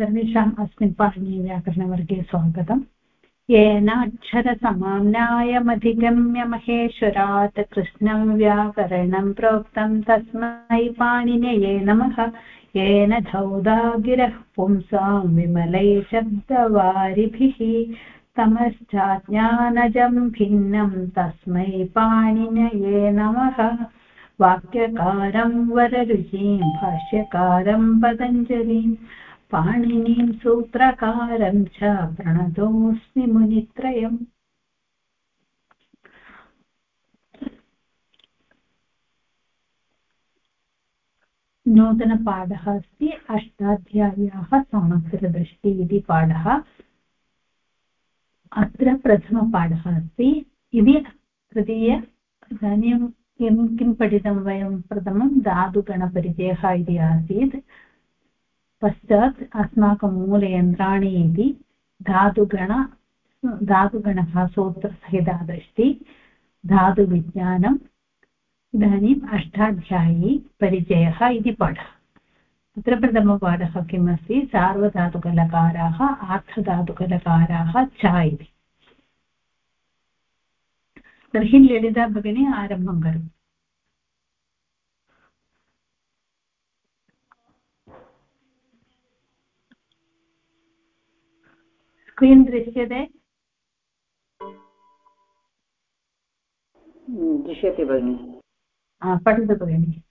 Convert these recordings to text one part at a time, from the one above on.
सर्वेषाम् अस्मिन् पाणिनीयव्याकरणवर्गे स्वागतम्। येनाक्षरसमाम्नायमधिगम्य महेश्वरात् कृष्णं व्याकरणं प्रोक्तं तस्मै पाणिनये नमः। येन धौदागिरः पुंसां विमलै शब्दवारिभिः। तमश्चाज्ञानजं भिन्नं तस्मै पाणिनये नमः। वाक्यकारं वररुचिं, भाष्यकारं पतञ्जलिम् पाणिनीं सूत्रकारं च प्रणतोऽस्मि मुनित्रयम्। नूतनपाठः अस्ति, अष्टाध्याय्याः समग्रदृष्टि इति पाठः। अत्र प्रथमपाठः अस्ति। इति तृतीय, इदानीं किं किं पठितं वयं प्रथमं, धातुगणपरिचयः इति आसीत्। पश्चात् अस्माकं मूलयन्त्राणि इति धातुगण धातुगणः सूत्रसहिता दृष्टि धातुविज्ञानम् इदानीम् अष्टाध्यायी परिचयः इति पाठः। तत्र प्रथमपाठः किम् अस्ति सार्वधातुकलकाराः, आर्थधातुकलकाराः च इति। तर्हि ललिता भगिनी, आरम्भं करोतु। स्क्रीन् दृश्यते दृश्यते भगिनि पठतु भगिनि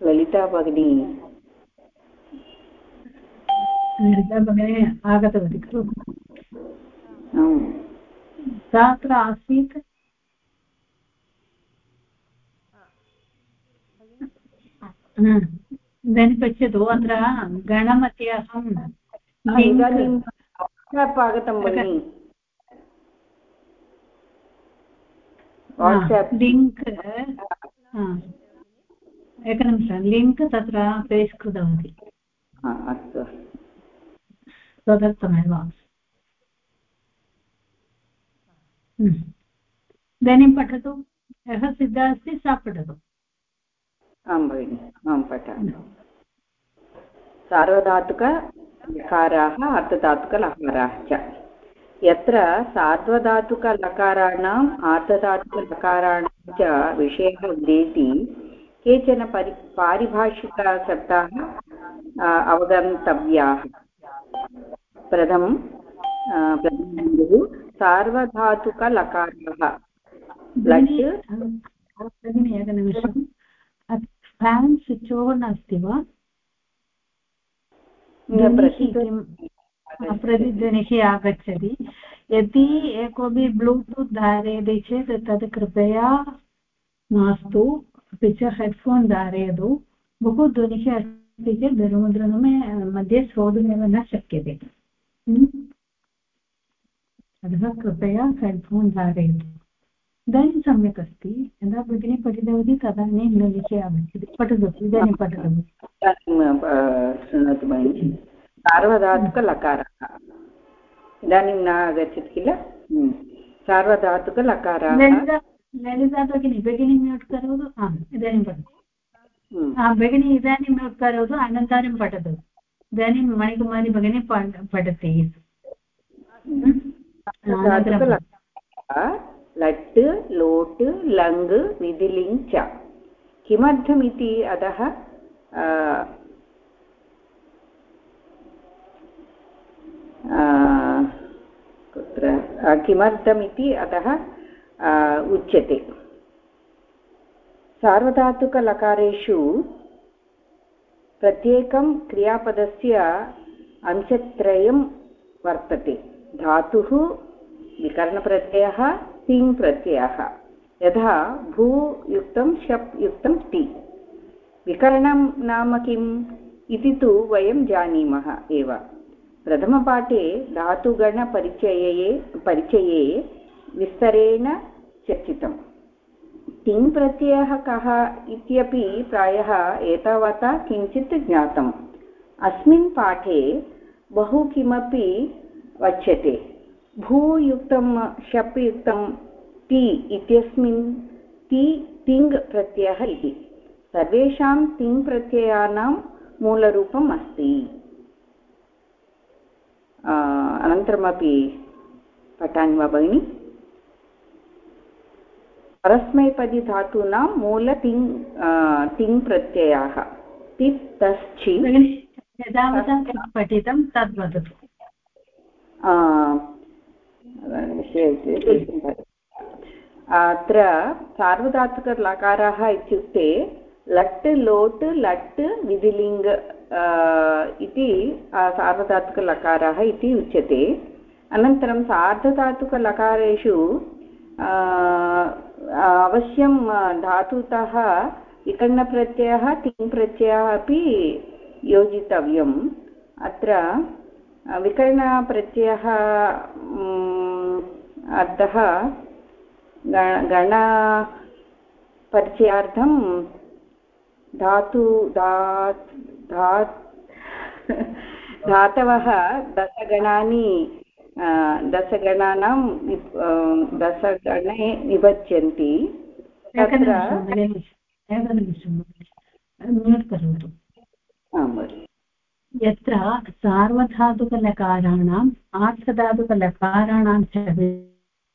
ललिता भगिनी ललिता भगिनी आगतवती खलु सा अत्र आसीत् इदानीं पश्यतु अत्र गणमध्ये अहं इदानीं आगतं भगिनि लिङ्क् एकनिमिषं लिङ्क् तत्र पेस्ट् कृतवती अस्तु तदर्थमेव इदानीं पठतु यः सिद्धः अस्ति सा पठतु आं भगिनि आं पठामि सार्वधातुकलकाराः अर्धधातुकलकाराः च। यत्र सार्वधातुकलकाराणाम् आर्धधातुकलकाराणां च विषयः उदेति केचन परि पारिभाषिकशब्दाः अवगन्तव्याः। प्रथमं प्रथमबिन्दुः सार्वधातुकलकाराः लट् एकनिमिषम् फेन् स्विच् ओन् अस्ति वा? प्रतिध्वनिः आगच्छति. यदि कोऽपि ब्लूटूत् धारयति चेत् तत् कृपया मास्तु. अपि च हेड्फोन् धारयतु. बहु ध्वनिः अस्ति चेत् धनुमुद्रणमे मध्ये श्रोतुमेव न शक्यते. अतः कृपया हेड्फोन् धारयतु. इदानीं सम्यक् अस्ति। यदा भगिनी पठितवती तदानीं नलिके आगच्छति पठतु इदानीं पठतु। शृणोतु भगिनि सार्वधातुकलकारः। इदानीं न आगच्छति किल? सार्वधातुकलकाराः। ललिता भगिनी भगिनी म्यूट् करोतु। आम् इदानीं पठतु। भगिनी इदानीं म्यूट् करोतु। अनन्तरं पठतु। इदानीं मणिकुमारी भगिनी पठति। लट् लोट् लङ् विधिलिङ् च किमर्थमिति अतः कुत्र किमर्थमिति अतः उच्यते सार्वधातुकलकारेषु प्रत्येकं क्रियापदस्य अंशत्रयं वर्तते धातुः विकरणप्रत्ययः तिङ् प्रत्ययः। यथा भूयुक्तं शप् युक्तं ति विकरणं नाम किम्? इति तु वयं जानीमः एव। प्रथमपाठे धातुगणपरिचये परिचये विस्तरेण चर्चितम्। तिङ् प्रत्ययः कः इत्यपि प्रायः एतावता किञ्चित् ज्ञातम्। अस्मिन् पाठे बहु किमपि वच्यते। भूयुक्तं शप् युक्तं ति इत्यस्मिन् ति तिङ् प्रत्ययः इति। सर्वेषां तिङ् प्रत्ययानां मूलरूपम् अस्ति। अनन्तरमपि पठामि वा भगिनि? परस्मैपदिधातूनां मूल तिङ् तिङ् प्रत्ययाः। तिप् तश्चि यदा पठितं तद् वदतु अत्र सार्वधातुकलकाराः इत्युक्ते लट् लोट् लट् विधिलिङ्ग् इति सार्वधातुकलकाराः इति उच्यते अनन्तरं सार्धधातुकलकारेषु अवश्यं धातुतः विकरणप्रत्ययः तिङ्प्रत्ययः अपि योजितव्यम् अत्र विकरणप्रत्ययः अतः गणपरिचयार्थं धातु धा धा धातवः दशगणानि दशगणानां दशगणे निबध्यन्ति। तत्र म्यूट् करोतु। यत्र सार्वधातुकलकाराणाम् आर्थधातुकलकाराणां च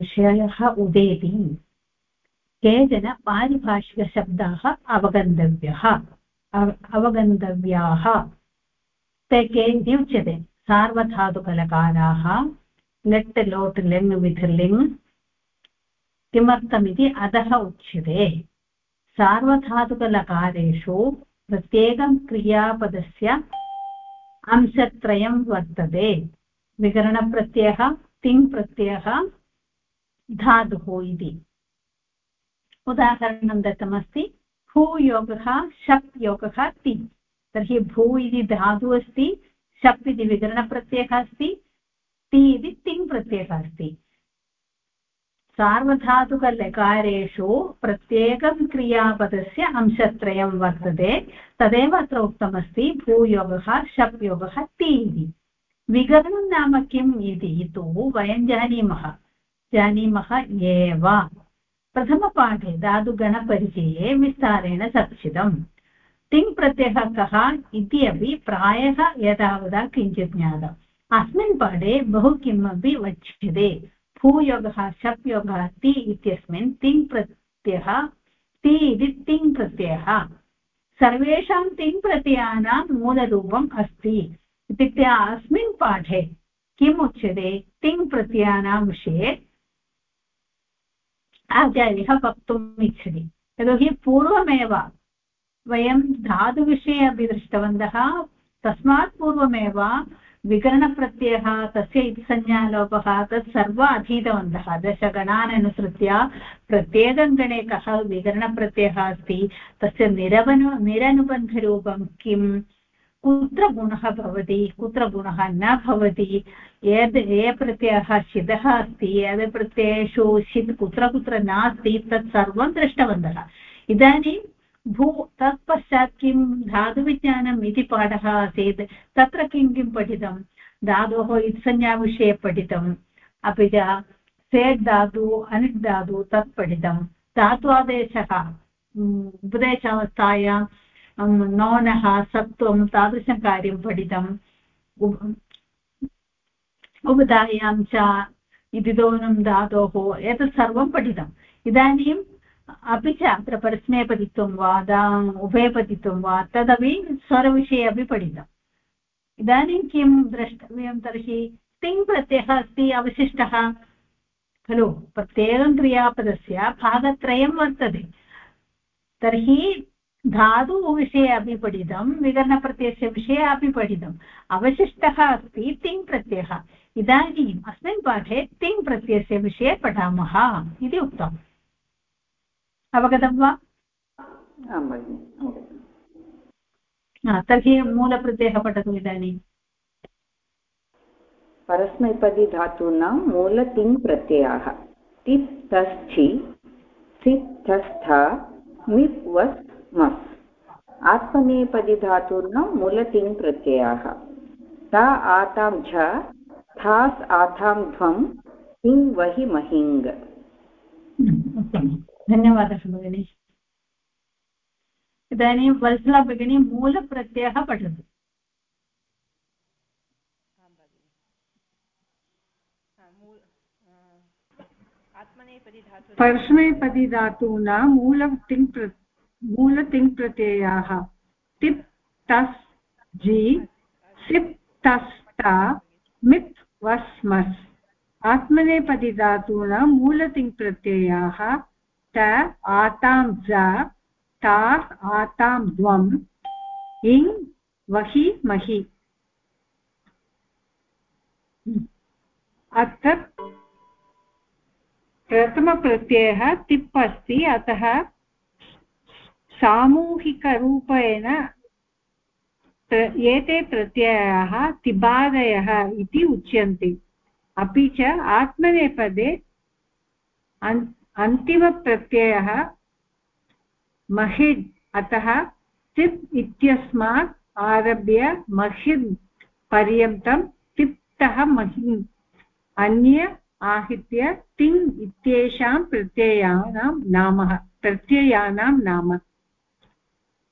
विषयः उदेति। केचन पारिभाषिकशब्दाः अवगन्तव्यः। अवगन्तव्याः। ते के इति उच्यते सार्वधातुकलकाराः लट् लोट् लिङ् विथ, लिङ् किमर्थमिति अधः उच्यते। सार्वधातुकलकारेषु प्रत्येकं क्रियापदस्य अंशत्रयं वर्तते। विकरणप्रत्ययः, तिङ्प्रत्ययः धातुः इति। उदाहरणं दत्तमस्ति, भूयोगः शप् योगः ति। तर्हि भू इति धातुः अस्ति शप् इति विकरणप्रत्ययः अस्ति, ति इति तिङ्प्रत्ययः अस्ति। सार्वधातुकलकारेषु प्रत्येकं क्रियापदस्य अंशत्रयं वर्तते, तदेव अत्र उक्तमस्ति, भूयोगः शप् योगः ति इति। विकरणं नाम किम् इति तु वयं जानीमः। जानीमः एव। प्रथमपाठे धातुगणपरिचये विस्तारेण चर्चितम्। तिङ् प्रत्ययः कः इति अपि प्रायः यदावदा किञ्चित् ज्ञातम्। अस्मिन् पाठे बहु किमपि वक्ष्यते भूयोगः शप् योगः ति इत्यस्मिन् तिङ् प्रत्ययः, ति इति तिङ् प्रत्ययः। सर्वेषां तिङ् प्रत्ययानां मूलरूपम् अस्ति। इत्युक्ते अस्मिन् पाठे किम् उच्यते तिङ् प्रत्ययानां विषये? आचार्यः वक्तुम् इच्छति यतोहि पूर्वमेव वयं धातुविषये अपि दृष्टवन्तः, तस्मात् पूर्वमेव विकरणप्रत्ययः, तस्य इति संज्ञालोपः, तत् अधीतवन्तः। दशगणान् अनुसृत्य प्रत्येकं गणे कः विकरणप्रत्ययः अस्ति, तस्य निरवनु निरनुबन्धरूपं किं कुत्र गुणः भवति, कुत्र गुणः न भवति? यद्, ये प्रत्ययः शितः अस्ति, यद् प्रत्ययेषु शित् कुत्र कुत्र नास्ति, तत् सर्वं दृष्टवन्तः। इदानीं भू, तत्पश्चात् किं धातुविज्ञानम् इति पाठः आसीत्, तत्र किं किं पठितं? धातोः इत्संज्ञाविषये पठितम् अपि च सेट् धातु, अनिट् धातु तत् पठितं। धात्वादेशः उपदेशावस्थायां नौनः, सत्त्वं, तादृशं कार्यं पठितम् उबधायां च इदिदोनं धातोः, एतत् सर्वं पठितम्। इदानीं अपि च अत्र परस्मैपदित्वं वा, दा उभयपदित्वं वा, तदपि स्वरविषये अपि पठितम्। इदानीं किं द्रष्टव्यं तर्हि? तिङ् प्रत्ययः अस्ति, अवशिष्टः। खलु, प्रत्येकं क्रियापदस्य भागत्रयं वर्तते। तर्हि धातुविषये अपि पठितं विकरणप्रत्ययस्य विषये अपि पठितम्। अवशिष्टः अस्ति तिङ् प्रत्ययः। इदानीम् अस्मिन् पाठे तिङ् प्रत्ययस्य विषये पठामः इति उक्तम्। अवगतं वा? तर्हि मूलप्रत्ययः पठतु इदानीं परस्मैपदी धातूनां मूलतिङ् प्रत्ययाः। तिप् तस्थि सित् तस्थ मिप् वस् मस् आत्मनेपदी धातूनां मूलतिङ् प्रत्ययाः। ता आतां झ थास् आथां ध्वं हिङ् वहि महिङ् धन्यवादः भगिनि। इदानीं वल्सला भगिनी मूलप्रत्ययः पठतु। परस्मैपदी धातूनां मूलतिङ् मूलतिङ्प्रत्ययाः तिप् तस् जि, सिप् तस् ता, मित् वस् मस्। आत्मनेपदी धातूनां मूलतिङ्प्रत्ययाः त, आतां ज, ता, आतां द्वम् इङ्, वहि, महि। अत्र प्रथमप्रत्ययः तिप् अस्ति, अतः सामूहिकरूपेण एते प्रत्ययाः तिबादयः इति उच्यन्ते। अपि च आत्मनेपदे अन्तिमप्रत्ययः महिड् अतः तिप् इत्यस्मात् आरभ्य महिन् पर्यन्तं तिप्तः महिन्, अन्य आहत्य तिङ् इत्येषां प्रत्ययानां नाम प्रत्ययानां नाम।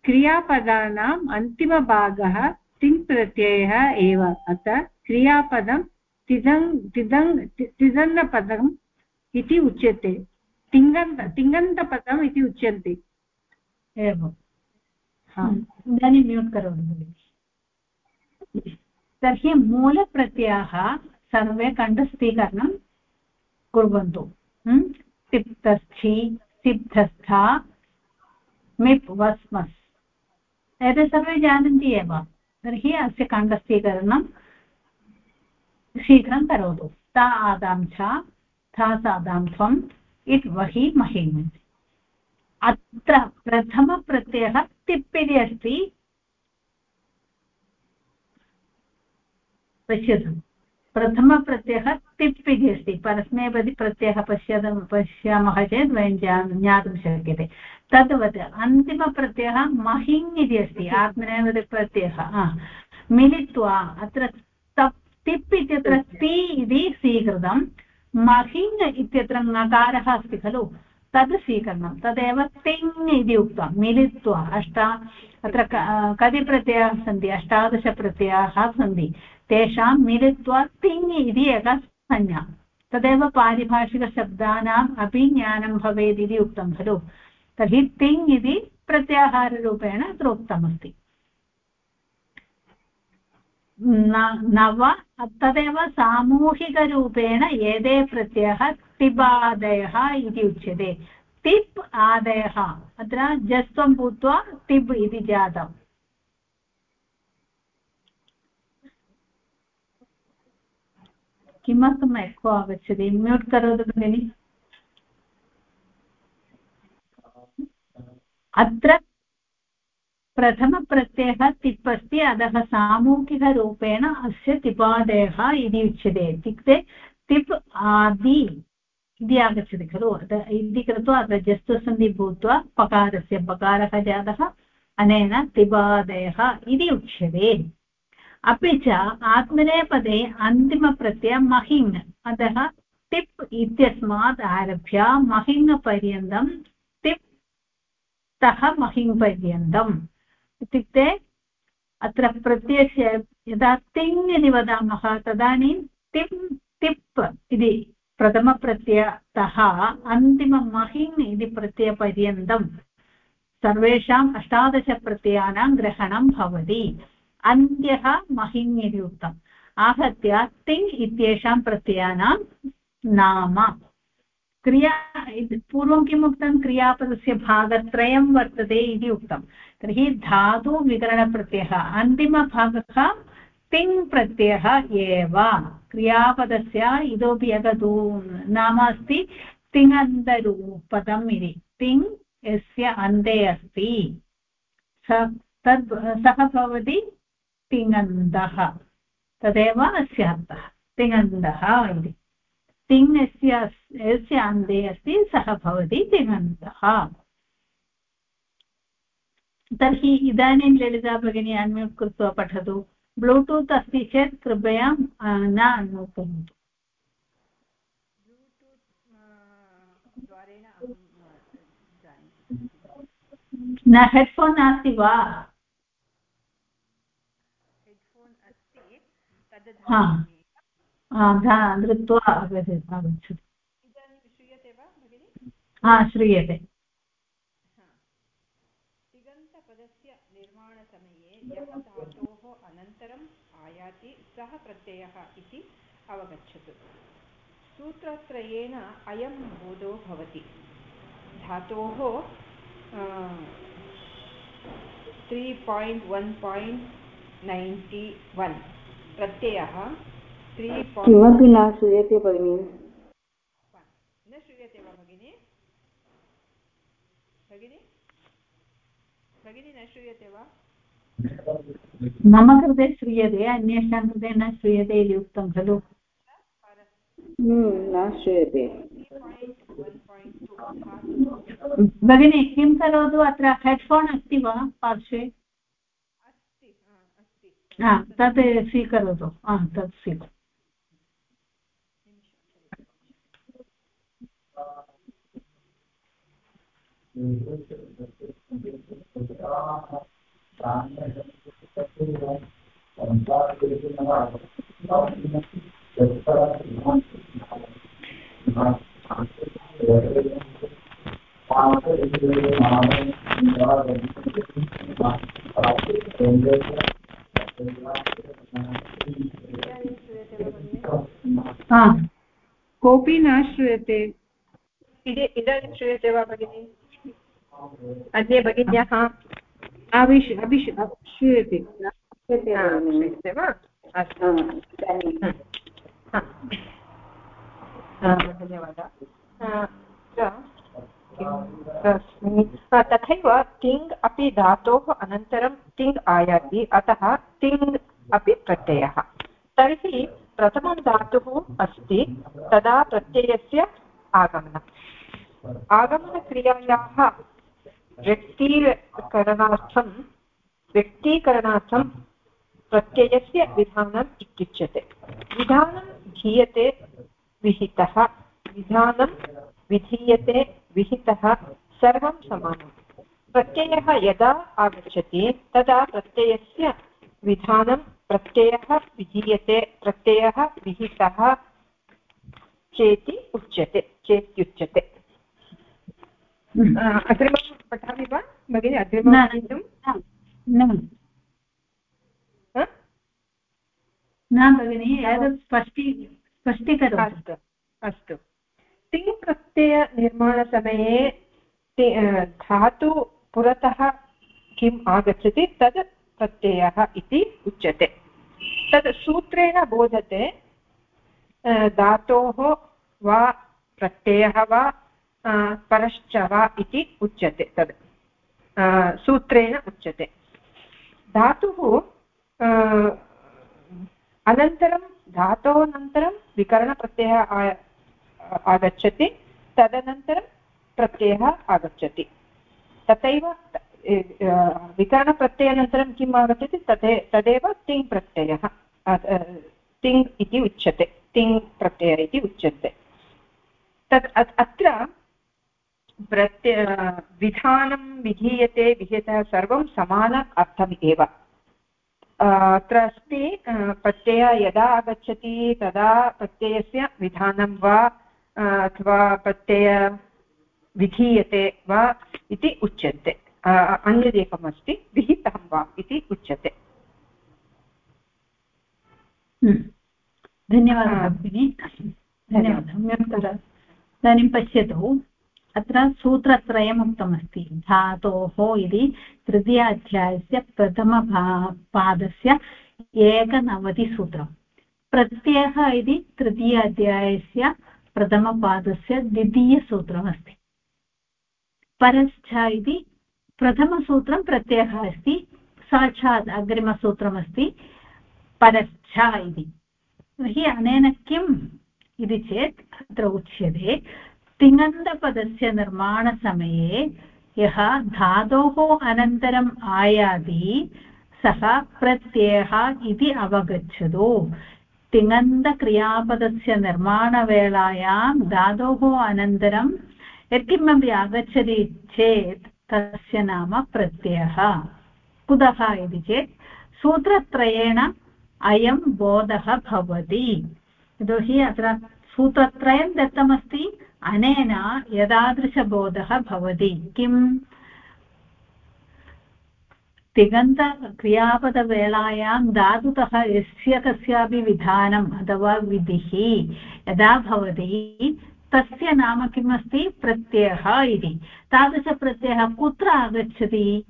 क्रियापदानाम् अन्तिमभागः तिङ् प्रत्ययः एव। अतः क्रियापदं तिदङ् तिदङ् तिदन्नपदम् इति उच्यते। तिङन्त तिङन्तपदम् इति उच्यन्ते। एवम्। इदानीं म्यूट् करोतु तर्हि मूलप्रत्ययाः सर्वे कण्ठस्थीकरणं कुर्वन्तु। तिप्तस्थि सिद्धस्था मिप् वस्मस्। एतत् सर्वे जानन्ति एव। तर्हि अस्य कण्ठस्थीकरणं शीघ्रं करोतु। ता आदां च, था सादां त्वम् इट् वहि महिम् अत्र प्रथमप्रत्ययः तिप् इति अस्ति। पश्यतु। प्रथमप्रत्ययः तिप् इति अस्ति परस्मैपदि प्रत्ययः पश्यत, पश्यामः चेत् वयं ज्ञातुं शक्यते। तद्वत् अन्तिमप्रत्ययः महिङ् इति अस्ति आत्मनेपदप्रत्ययः मिलित्वा अत्र तप् तिप् इत्यत्र ति इति स्वीकृतं, महिङ् इत्यत्र नकारः अस्ति खलु, तद् स्वीकरणं। तदेव तिङ् इति उक्तं, मिलित्वा अष्ट, अत्र कति प्रत्ययाः सन्ति? अष्टादशप्रत्ययाः सन्ति। तेषां मिलित्वा तिङ् इति एका संज्ञा। तदेव पारिभाषिकशब्दानाम् अपि ज्ञानं भवेत् उक्तं खलु। तर्हि तिङ् इति प्रत्याहाररूपेण अत्र उक्तमस्ति। नव, तदेव सामूहिकरूपेण एते प्रत्ययः तिबादयः इति उच्यते। तिप् आदयः, अत्र जस्त्वं भूत्वा तिब् इति जातम्। किमर्थम् एको आगच्छति? म्यूट् करोतु भगिनि। अत्र प्रथमप्रत्ययः तिप् अस्ति अतः सामूहिकरूपेण अस्य तिपादयः इति उच्यते। इत्युक्ते तिप् आदि इति आगच्छति खलु। इति कृत्वा अत्र जस्तुसन्धि भूत्वा पकारस्य, पकारः जातः अनेन तिपादयः इति उच्यते। अपि च आत्मनेपदे अन्तिमप्रत्ययः महिङ् अतः टिप् इत्यस्मात् आरभ्य महिङ्पर्यन्तं टिप् तः महिङ्पर्यन्तम् इत्युक्ते अत्र प्रत्ययस्य यदा तिङ् इति वदामः तदानीं टिप् टिप् इति प्रथमप्रत्ययतः अन्तिममहिङ् इति प्रत्ययपर्यन्तं। सर्वेषाम् अष्टादशप्रत्ययानां ग्रहणं भवति। अन्त्यः महिङ् इति उक्तम् आहत्य तिङ् इत्येषां प्रत्ययानां नाम। क्रिया पूर्वं किम् उक्तं? क्रियापदस्य भागत्रयं वर्तते इति उक्तं। तर्हि धातुविकरणप्रत्ययः अन्तिमभागः तिङ् प्रत्ययः एव। क्रियापदस्य इतोपि एकः नाम अस्ति तिङन्तरूपदम् इति। तिङ् यस्य अन्ते अस्ति। स तद् सः भवति तिङन्दः। तदेव अस्य अर्थः। तिङन्दः इति। तिङ् यस्य यस्य अन्ते अस्ति सः भवति तिङन्तः तर्हि इदानीं ललिता भगिनी अन्म्यूट् कृत्वा पठतु। ब्लूटूत् अस्ति चेत् कृपया न अन्म्यूट् कुर्वन्तु न हेड्फोन् नास्ति वा? धृत्वा आगच्छतु हा श्रूयते। तिगन्तपदस्य निर्माणसमये यः धातोः अनन्तरम् आयाति सः प्रत्ययः इति अवगच्छतु। सूत्रत्रयेण अयं बोधो भवति। धातोः three point one point ninety one प्रत्ययः किमपि न श्रूयते भगिनि। न श्रूयते वा भगिनि? भगिनि? भगिनी न श्रूयते वा? मम कृते श्रूयते अन्येषां कृते न श्रूयते इति उक्तं खलु। हम्म, न श्रूयते। भगिनि किं करोतु अत्र? हेड्फोन् अस्ति वा? पार्श्वे? तत् स्वीकरोतु। तत् स्वीकरोतु कोऽपि न श्रूयते। इदानीं श्रूयते वा भगिनि? अन्ये भगिन्यः अविश् अविश् श्रूयते। श्रूयते वा? अस्तु। धन्यवादः। तथैव तिङ् अपि धातोः अनन्तरं तिङ् आयाति, अतः तिङ् अपि प्रत्ययः। तर्हि प्रथमं धातुः अस्ति, तदा प्रत्ययस्य आगमनम्। आगमनक्रियायाः व्यक्तीकरणार्थं व्यक्तीकरणार्थं प्रत्ययस्य विधानम् इत्युच्यते। विधानं धीयते, विहितः। विधानं विधीयते विहितः सर्वं समानं प्रत्ययः यदा आगच्छति तदा प्रत्ययस्य विधानं प्रत्ययः विधीयते प्रत्ययः विहितः चेति उच्यते चेत्युच्यते। अग्रिमं पठामि वा भगिनि? अग्रिमं न भगिनि एतत् स्पष्टी स्पष्टीकरोतु। अस्तु। अस्तु तिङ् प्रत्ययनिर्माणसमये धातु पुरतः किम् आगच्छति? तद् प्रत्ययः इति उच्यते। तद् सूत्रेण बोधते धातोः वा प्रत्ययः वा परश्च वा इति उच्यते तद्। सूत्रेण उच्यते। धातुः अनन्तरं, धातोः अनन्तरं विकरणप्रत्ययः आगच्छति, तदनन्तरं प्रत्ययः आगच्छति। तथैव विकरणप्रत्ययानन्तरं किम् आगच्छति? तदे तदेव तिङ् प्रत्ययः तिङ् इति उच्यते, तिङ् प्रत्ययः इति उच्यते। तत् अत्र प्रत्य, विधानं विधीयते, विहितः सर्वं समान अर्थम् एव। अत्र अस्ति प्रत्ययः यदा आगच्छति, तदा प्रत्ययस्य विधानं वा अथवा प्रत्यय विधीयते वा इति उच्यते अन्यदेकम् अस्ति विहितं वा इति उच्यते। धन्यवादः भगिनि धन्यवादः सम्यक् इदानीं पश्यतु अत्र सूत्रत्रयम् उक्तमस्ति धातोः इति तृतीयाध्यायस्य प्रथमभा पादस्य एकनवतिसूत्रम् प्रत्ययः इति तृतीयाध्यायस्य प्रथमपादस्य द्वितीयसूत्रमस्ति। परश्च इति प्रथमसूत्रं प्रत्ययः अस्ति, साक्षात् अग्रिमसूत्रमस्ति, परश्च इति। तर्हि अनेन किम् इति चेत् अत्र उच्यते, तिङन्तपदस्य निर्माणसमये यः धातोः अनन्तरम् आयाति, सः प्रत्ययः इति अवगच्छतु। तिङन्तक्रियापदस्य निर्माणवेलायां धातोः अनन्तरं यत्किमपि आगच्छति चेत् तस्य नाम प्रत्ययः कुतः इति चेत् सूत्रत्रयेण अयं बोधः भवति यतोहि अत्र सूत्रत्रयं दत्तमस्ति अनेन एतादृशबोधः भवति किम् तिङन्तक्रियापदवेलायां धातुतः यस्य कस्यापि विधानम् अथवा विधिः यदा भवति, तस्य नाम किम् अस्ति प्रत्ययः इति। तादृशप्रत्ययः कुत्र आगच्छति?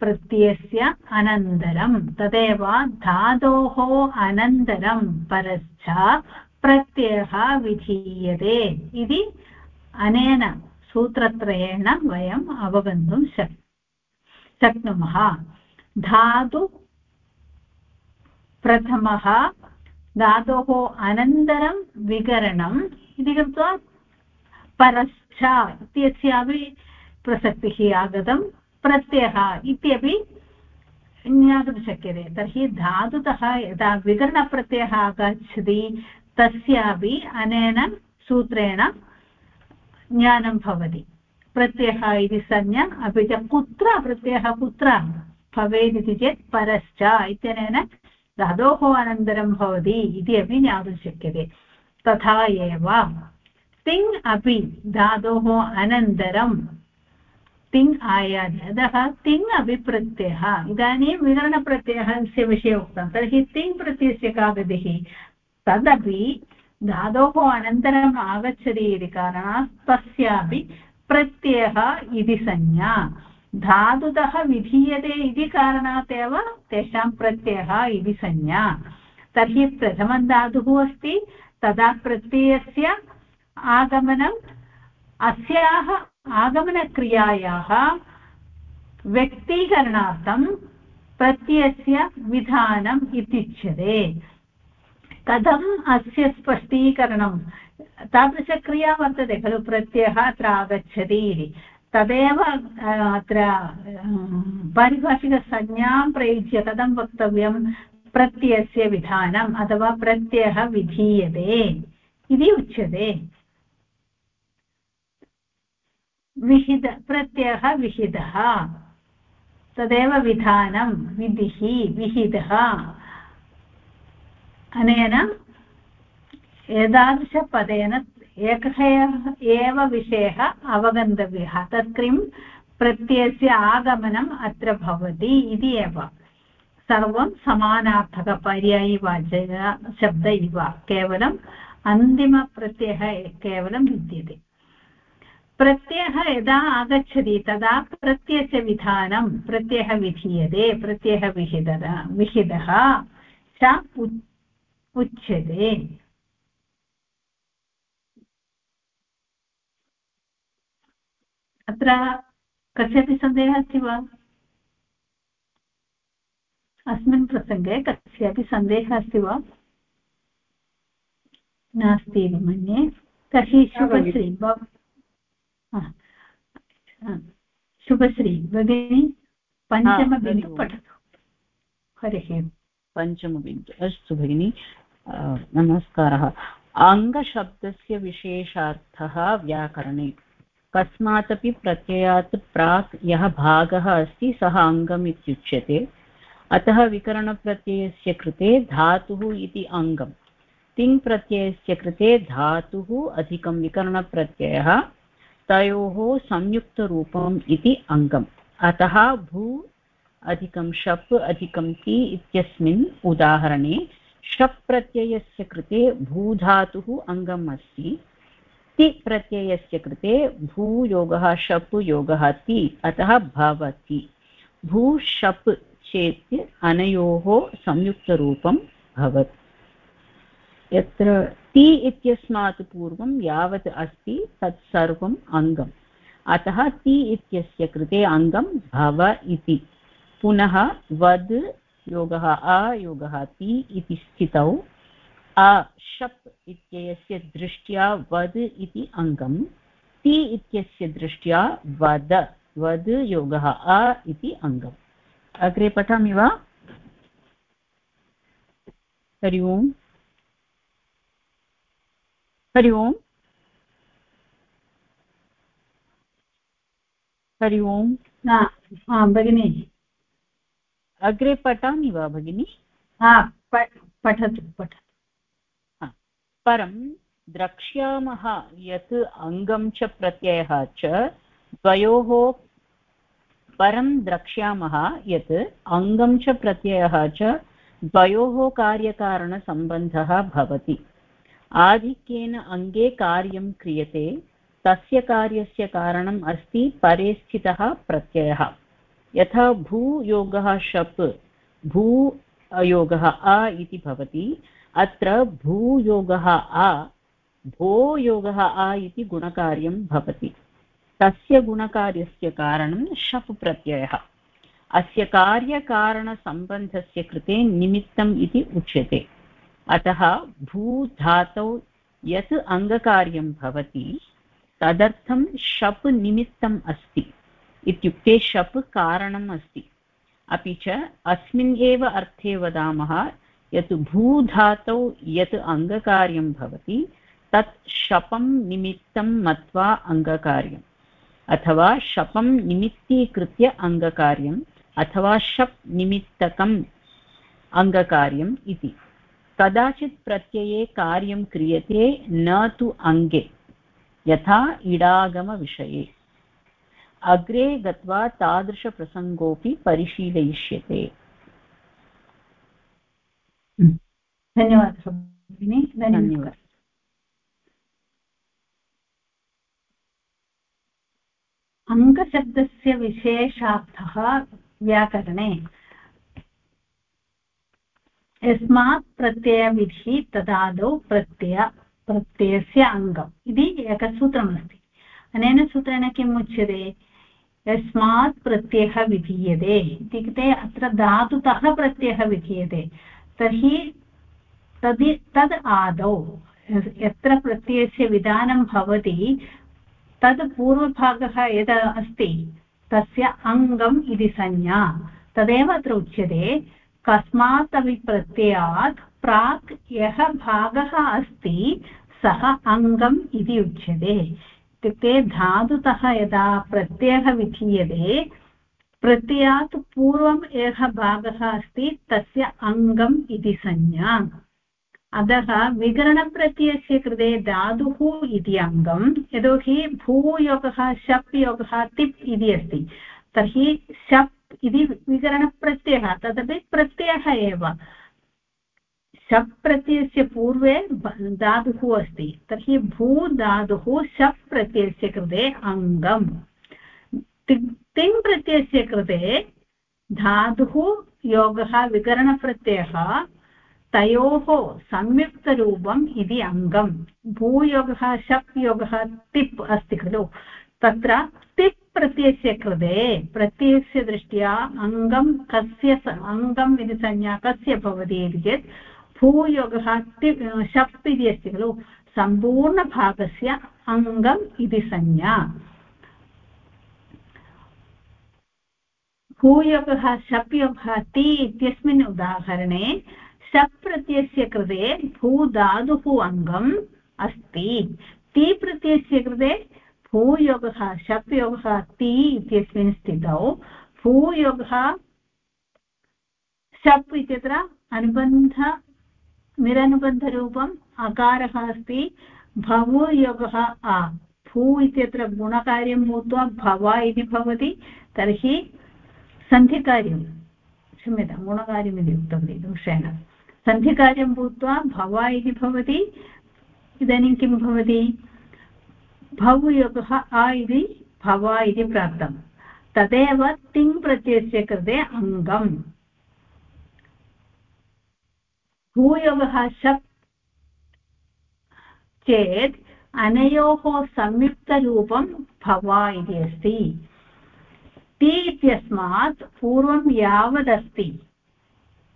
प्रत्ययस्य अनन्तरं, तदेव धातोः अनन्तरं परश्च प्रत्ययः विधीयते इति अनेन सूत्रत्रयेण वयम् अवगन्तुं शक् शक्नुमः। धातु प्रथमः, धातोः अनन्तरं विकरणम् इति कृत्वा परश्च इत्यस्यापि प्रसक्तिः आगतं। प्रत्ययः इत्यपि ज्ञातुं शक्यते। तर्हि धातुतः यदा विकरणप्रत्ययः आगच्छति, तस्यापि अनेन सूत्रेण ज्ञानं भवति। प्रत्ययः इति संज्ञा, अपि च कुत्र प्रत्ययः कुत्र? भवेत् इति चेत् परश्च इत्यनेन धातोः अनन्तरं भवति इति अपि ज्ञातुं शक्यते। तथा एव। तिङ् अपि धातोः अनन्तरं तिङ् आयाति। अतः तिङ् अपि प्रत्ययः। इदानीं विकरणप्रत्ययस्य विषये उक्तं। तर्हि तिङ् प्रत्ययस्य का गतिः तदपि धातोः अनन्तरम् आगच्छति इति कारणात् तस्यापि प्रत्ययः इति संज्ञा। धातुतः विधीयते इति कारणात् एव तेषां प्रत्ययः इति संज्ञा। तर्हि प्रथमं धातुः अस्ति, तदा प्रत्ययस्य आगमनम् अस्याः आगमनक्रियायाः व्यक्तीकरणार्थं प्रत्ययस्य विधानम् इत्युच्यते। कथम् अस्य स्पष्टीकरणं तादृशक्रिया वर्तते खलु प्रत्ययः अत्र आगच्छति इति। तदेव अत्र पारिभाषिकसंज्ञां प्रयुज्य कथं वक्तव्यं प्रत्ययस्य विधानम् अथवा प्रत्ययः विधीयते इति उच्यते। विहित, प्रत्ययः विहितः। तदेव विधानं, विधिः, विहितः। अनेन एतादृशपदेन एकः एव विषयः अवगन्तव्यः। तत् किं प्रत्ययस्य आगमनम् अत्र भवति इति एव। सर्वं समानार्थकपर्यायीवाचक शब्द इव। केवलम् अन्तिमप्रत्ययः केवलं विद्यते। प्रत्ययः यदा आगच्छति, तदा प्रत्ययस्य विधानं, प्रत्ययः विधीयते, प्रत्ययः विहितः विहितः च उच्यते। अत्र कस्यापि सन्देहः अस्ति वा? अस्मिन् प्रसङ्गे कस्यापि सन्देहः अस्ति वा? नास्ति इति मन्ये। तर्हि शुभश्री शुभश्री भगिनी पञ्चमबिन्दु पठतु। हरिः पञ्चमबिन्दु। अस्तु भगिनि नमस्कारः। अङ्गशब्दस्य विशेषार्थः व्याकरणे। कस्मादपि प्रत्ययात् प्राक् यः भागः अस्ति सः अङ्गम् इत्युच्यते अतः विकरणप्रत्ययस्य कृते धातुः इति अङ्गम्। तिङ्प्रत्ययस्य कृते धातुः अधिकं विकरणप्रत्ययः, तयोः संयुक्तरूपम् इति अङ्गम्। अतः भू अधिकं शप् अधिकं ति इत्यस्मिन् उदाहरणे शप् प्रत्ययस्य कृते भूधातुः अङ्गम् अस्ति। ति प्रत्ययस्य कृते भूयोगः शप् योगः ति अतः भवति। भूशप् चेत् अनयोः संयुक्तरूपं भवति। यत्र ति इत्यस्मात् पूर्वं यावत् अस्ति, तत् अङ्गम्। अतः ति इत्यस्य कृते अङ्गं भव इति। पुनः वद् योगः अयोगः ति इति स्थितौ। अशप् इत्ययस्य दृष्ट्या वद् इति अङ्गम् ति इत्यस्य दृष्ट्या वद वद् योगः अ इति अङ्गम्। अग्रे पठामि वा? हरि ओम्। हरि ओम्। हरि ओम्। भगिनी। अग्रे पठामि वा भगिनि? पठतु पठतु परं द्रक्ष्यामः यत् अङ्गं च प्रत्ययः च द्वयोः परं द्रक्ष्यामः यत् अङ्गं च प्रत्ययः च द्वयोः कार्यकारणसम्बन्धः भवति। आधिक्येन अङ्गे कार्यं क्रियते, तस्य कार्यस्य कारणम् अस्ति परे स्थितः प्रत्ययः। यथा भूयोगः शप्, भू योगः अ इति भवति अत्र भूयोगः अ भोयोगः अ इति गुणकार्यं भवति। तस्य गुणकार्यस्य कारणं शप् प्रत्ययः अस्य कार्यकारणसम्बन्धस्य कृते निमित्तम् इति उच्यते। अतः भूधातौ यत् अङ्गकार्यं भवति, तदर्थं शप् निमित्तम् अस्ति। इत्युक्ते शप् कारणम् अस्ति। अपि च, अस्मिन् एव अर्थे वदामः यत् भूधातौ यत् अङ्गकार्यं भवति, तत् शपं निमित्तं मत्वा अङ्गकार्यम् अथवा शपं निमित्तीकृत्य अङ्गकार्यं अथवा शप् निमित्तकम् अङ्गकार्यम् इति। कदाचित् प्रत्यये कार्यं क्रियते न तु अङ्गे यथा इडागमविषये। अग्रे गत्वा तादृशप्रसङ्गोऽपि परिशीलयिष्यते। धन्यवादः भगिनि धन्यवादः। अङ्गशब्दस्य विशेषार्थः व्याकरणे। यस्मात् प्रत्ययविधिः तदादौ प्रत्यय प्रत्ययस्य अङ्गम्। इति एकसूत्रमस्ति अनेन सूत्रेण किम् उच्यते? यस्मात् प्रत्ययः विधीयते। इत्युक्ते अत्र धातुतः प्रत्ययः विधीयते। तर्हि तदि तद् आदौ यत्र प्रत्ययस्य विधानं भवति, तद् पूर्वभागः यद् अस्ति, तस्य अङ्गम् इति संज्ञा। तदेव अत्र उच्यते, कस्मात् अपि प्राक् यः भागः अस्ति, सः अङ्गम् इति उच्यते। इत्युक्ते धातुतः यदा प्रत्ययः विधीयते, प्रत्ययात् पूर्वम् यः भागः अस्ति, तस्य अङ्गम् इति संज्ञा। अतः विकरणप्रत्ययस्य कृते धातुः इति अङ्गम् यतोहि भूयोगः शप् योगः तिप् इति अस्ति। तर्हि शप् इति विकरणप्रत्ययः, तदपि प्रत्ययः एव। शप् प्रत्ययस्य पूर्वे धातुः अस्ति। तर्हि भूधातुः शप् प्रत्ययस्य कृते अङ्गम्। तिङ् प्रत्ययस्य कृते धातुः, योगः, विकरणप्रत्ययः तयोः संयुक्तरूपम् इति अङ्गम्। भूयोगः शप् योगः तिप् अस्ति खलु। तत्र तिप् प्रत्ययस्य कृते, प्रत्ययस्य दृष्ट्या अङ्गं कस्य अङ्गम् इति संज्ञा कस्य भवति इति चेत्, भूयोगः, तिप् शप् इति अस्ति खलु। सम्पूर्णभागस्य अङ्गम् इति संज्ञा। भूयोगः शप् योगः ति इत्यस्मिन् उदाहरणे शप् प्रत्ययस्य कृते भूधातुः अङ्गम् अस्ति। ति प्रत्ययस्य कृते भूयोगः शप् योगः ति इत्यस्मिन् स्थितौ भूयोगः शप् इत्यत्र अनुबन्ध, निरनुबन्धरूपम् अकारः अस्ति। भवयोगः आ भू इत्यत्र गुणकार्यं भूत्वा भव इति भवति। तर्हि सन्धिकार्यं, क्षम्यतां, गुणकार्यमिति उक्तवती दोषेण सन्धिकार्यं भूत्वा भव इति भवति, इदानीं किं भवति? भवयोगः अ इति भव इति प्राप्तं। तदेव तिङ् प्रत्ययस्य कृते अङ्गम्। भूयोगः शप् चेत् अनयोः संयुक्तरूपं भव इति अस्ति। ति इत्यस्मात् पूर्वं यावदस्ति।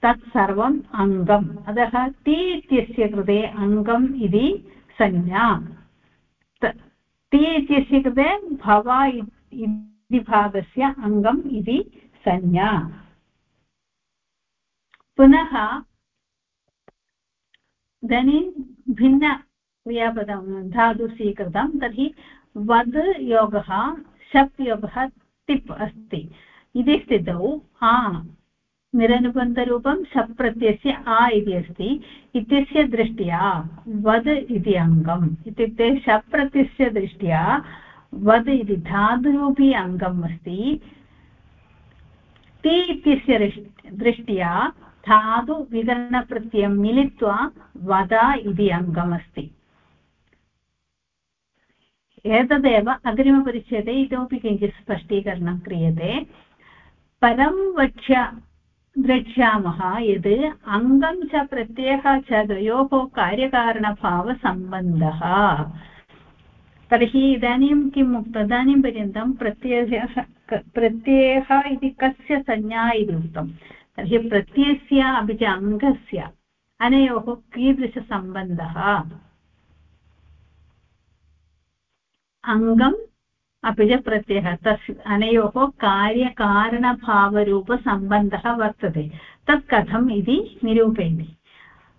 तत् सर्वम् अङ्गम्। अतः ति इत्यस्य कृते अङ्गम् इति संज्ञा। ति इत्यस्य कृते भव इति भागस्य अङ्गम् इति संज्ञा। पुनः इदानीं भिन्नक्रियापदं धातु स्वीकृतं तर्हि वद् योगः, शप् योगः, तिप् अस्ति। इति स्थितौ आ निरनुबन्धरूपं शप् प्रत्ययस्य आ इति अस्ति। इत्यस्य दृष्ट्या वद् इति अङ्गम्। इत्युक्ते शप् प्रत्ययस्य दृष्ट्या वद् इति धातुरूपी अङ्गम् अस्ति। ति इत्यस्य दृष्ट्या धातुविकरणप्रत्ययं मिलित्वा वद इति अङ्गमस्ति एतदेव अग्रिमपरिच्छेदे इतोपि किञ्चित् स्पष्टीकरणं क्रियते। परं वक्ष्य द्रक्ष्यामः यत् अङ्गं च प्रत्ययः च द्वयोः कार्यकारणभावसम्बन्धः। तर्हि इदानीं किम् उक्तम् इदानीं पर्यन्तं प्रत्ययः प्रत्ययः इति कस्य संज्ञा इति उक्तं। तर्हि प्रत्ययस्य अपि च अङ्गस्य, अनयोः कीदृशसम्बन्धः? अङ्गम् अपि च प्रत्ययः तस् अनयोः कार्यकारणभावरूपसम्बन्धः वर्तते तत् कथम् इति निरूपयति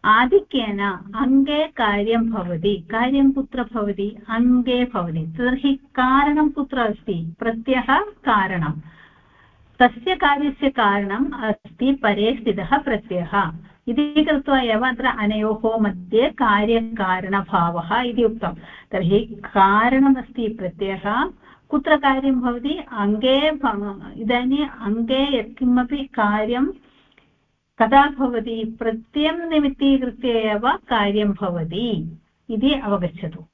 आधिक्येन अङ्गे कार्यं भवति कार्यं कुत्र भवति अङ्गे भवति तर्हि कारणं कुत्र अस्ति प्रत्ययः कारणं तस्य कार्यस्य कारणम् अस्ति परे स्थितः प्रत्ययः इति कृत्वा एव अत्र अनयोः मध्ये कार्यकारणभावः इति उक्तं तर्हि कारणमस्ति प्रत्ययः कुत्र कार्यं भवति अङ्गे इदानीम् अङ्गे यत्किमपि कार्यं कदा भवति? प्रत्ययं निमित्तीकृत्य एव कार्यं भवति इति अवगच्छतु।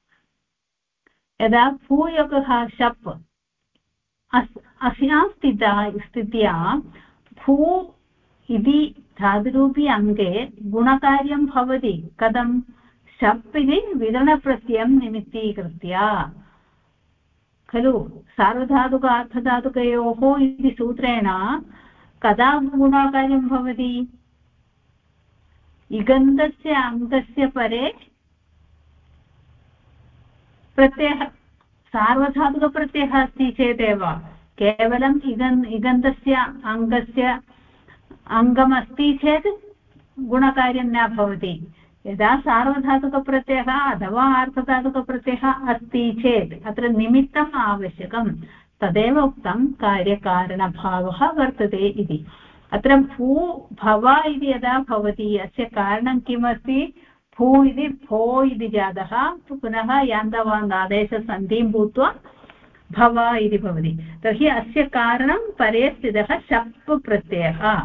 यदा भूयोगः शप् अस् अस्यां स्थिता स्थित्या, भू इति धातुरूपी अङ्गे गुणकार्यं भवति, कथं? शप् इति विगणप्रत्ययं निमित्तीकृत्य। खलु? सार्वधातुक अर्थधातुकयोः इति सूत्रेण कदा गुणकार्यं भवति? इगन्धस्य अङ्गस्य परे प्रत्ययः, सार्वधातुकप्रत्ययः अस्ति चेदेव। केवलम् इगन् इगन्धस्य अङ्गस्य अङ्गमस्ति चेत् गुणकार्यं न भवति। यदा सार्वधातुकप्रत्ययः अथवा आर्थधातुकप्रत्ययः अस्ति चेत् अत्र निमित्तम् आवश्यकं तदेव उक्तं कार्यकारणभावः वर्तते इति। अत्र भू, भव इति यदा भवति, अस्य कारणं किमस्ति? भू इति भो इति जातः पुनः यान्तवान् आदेशसन्धिं भूत्वा भव इति भवति। तर्हि अस्य कारणं परे स्थितः शप् प्रत्ययः।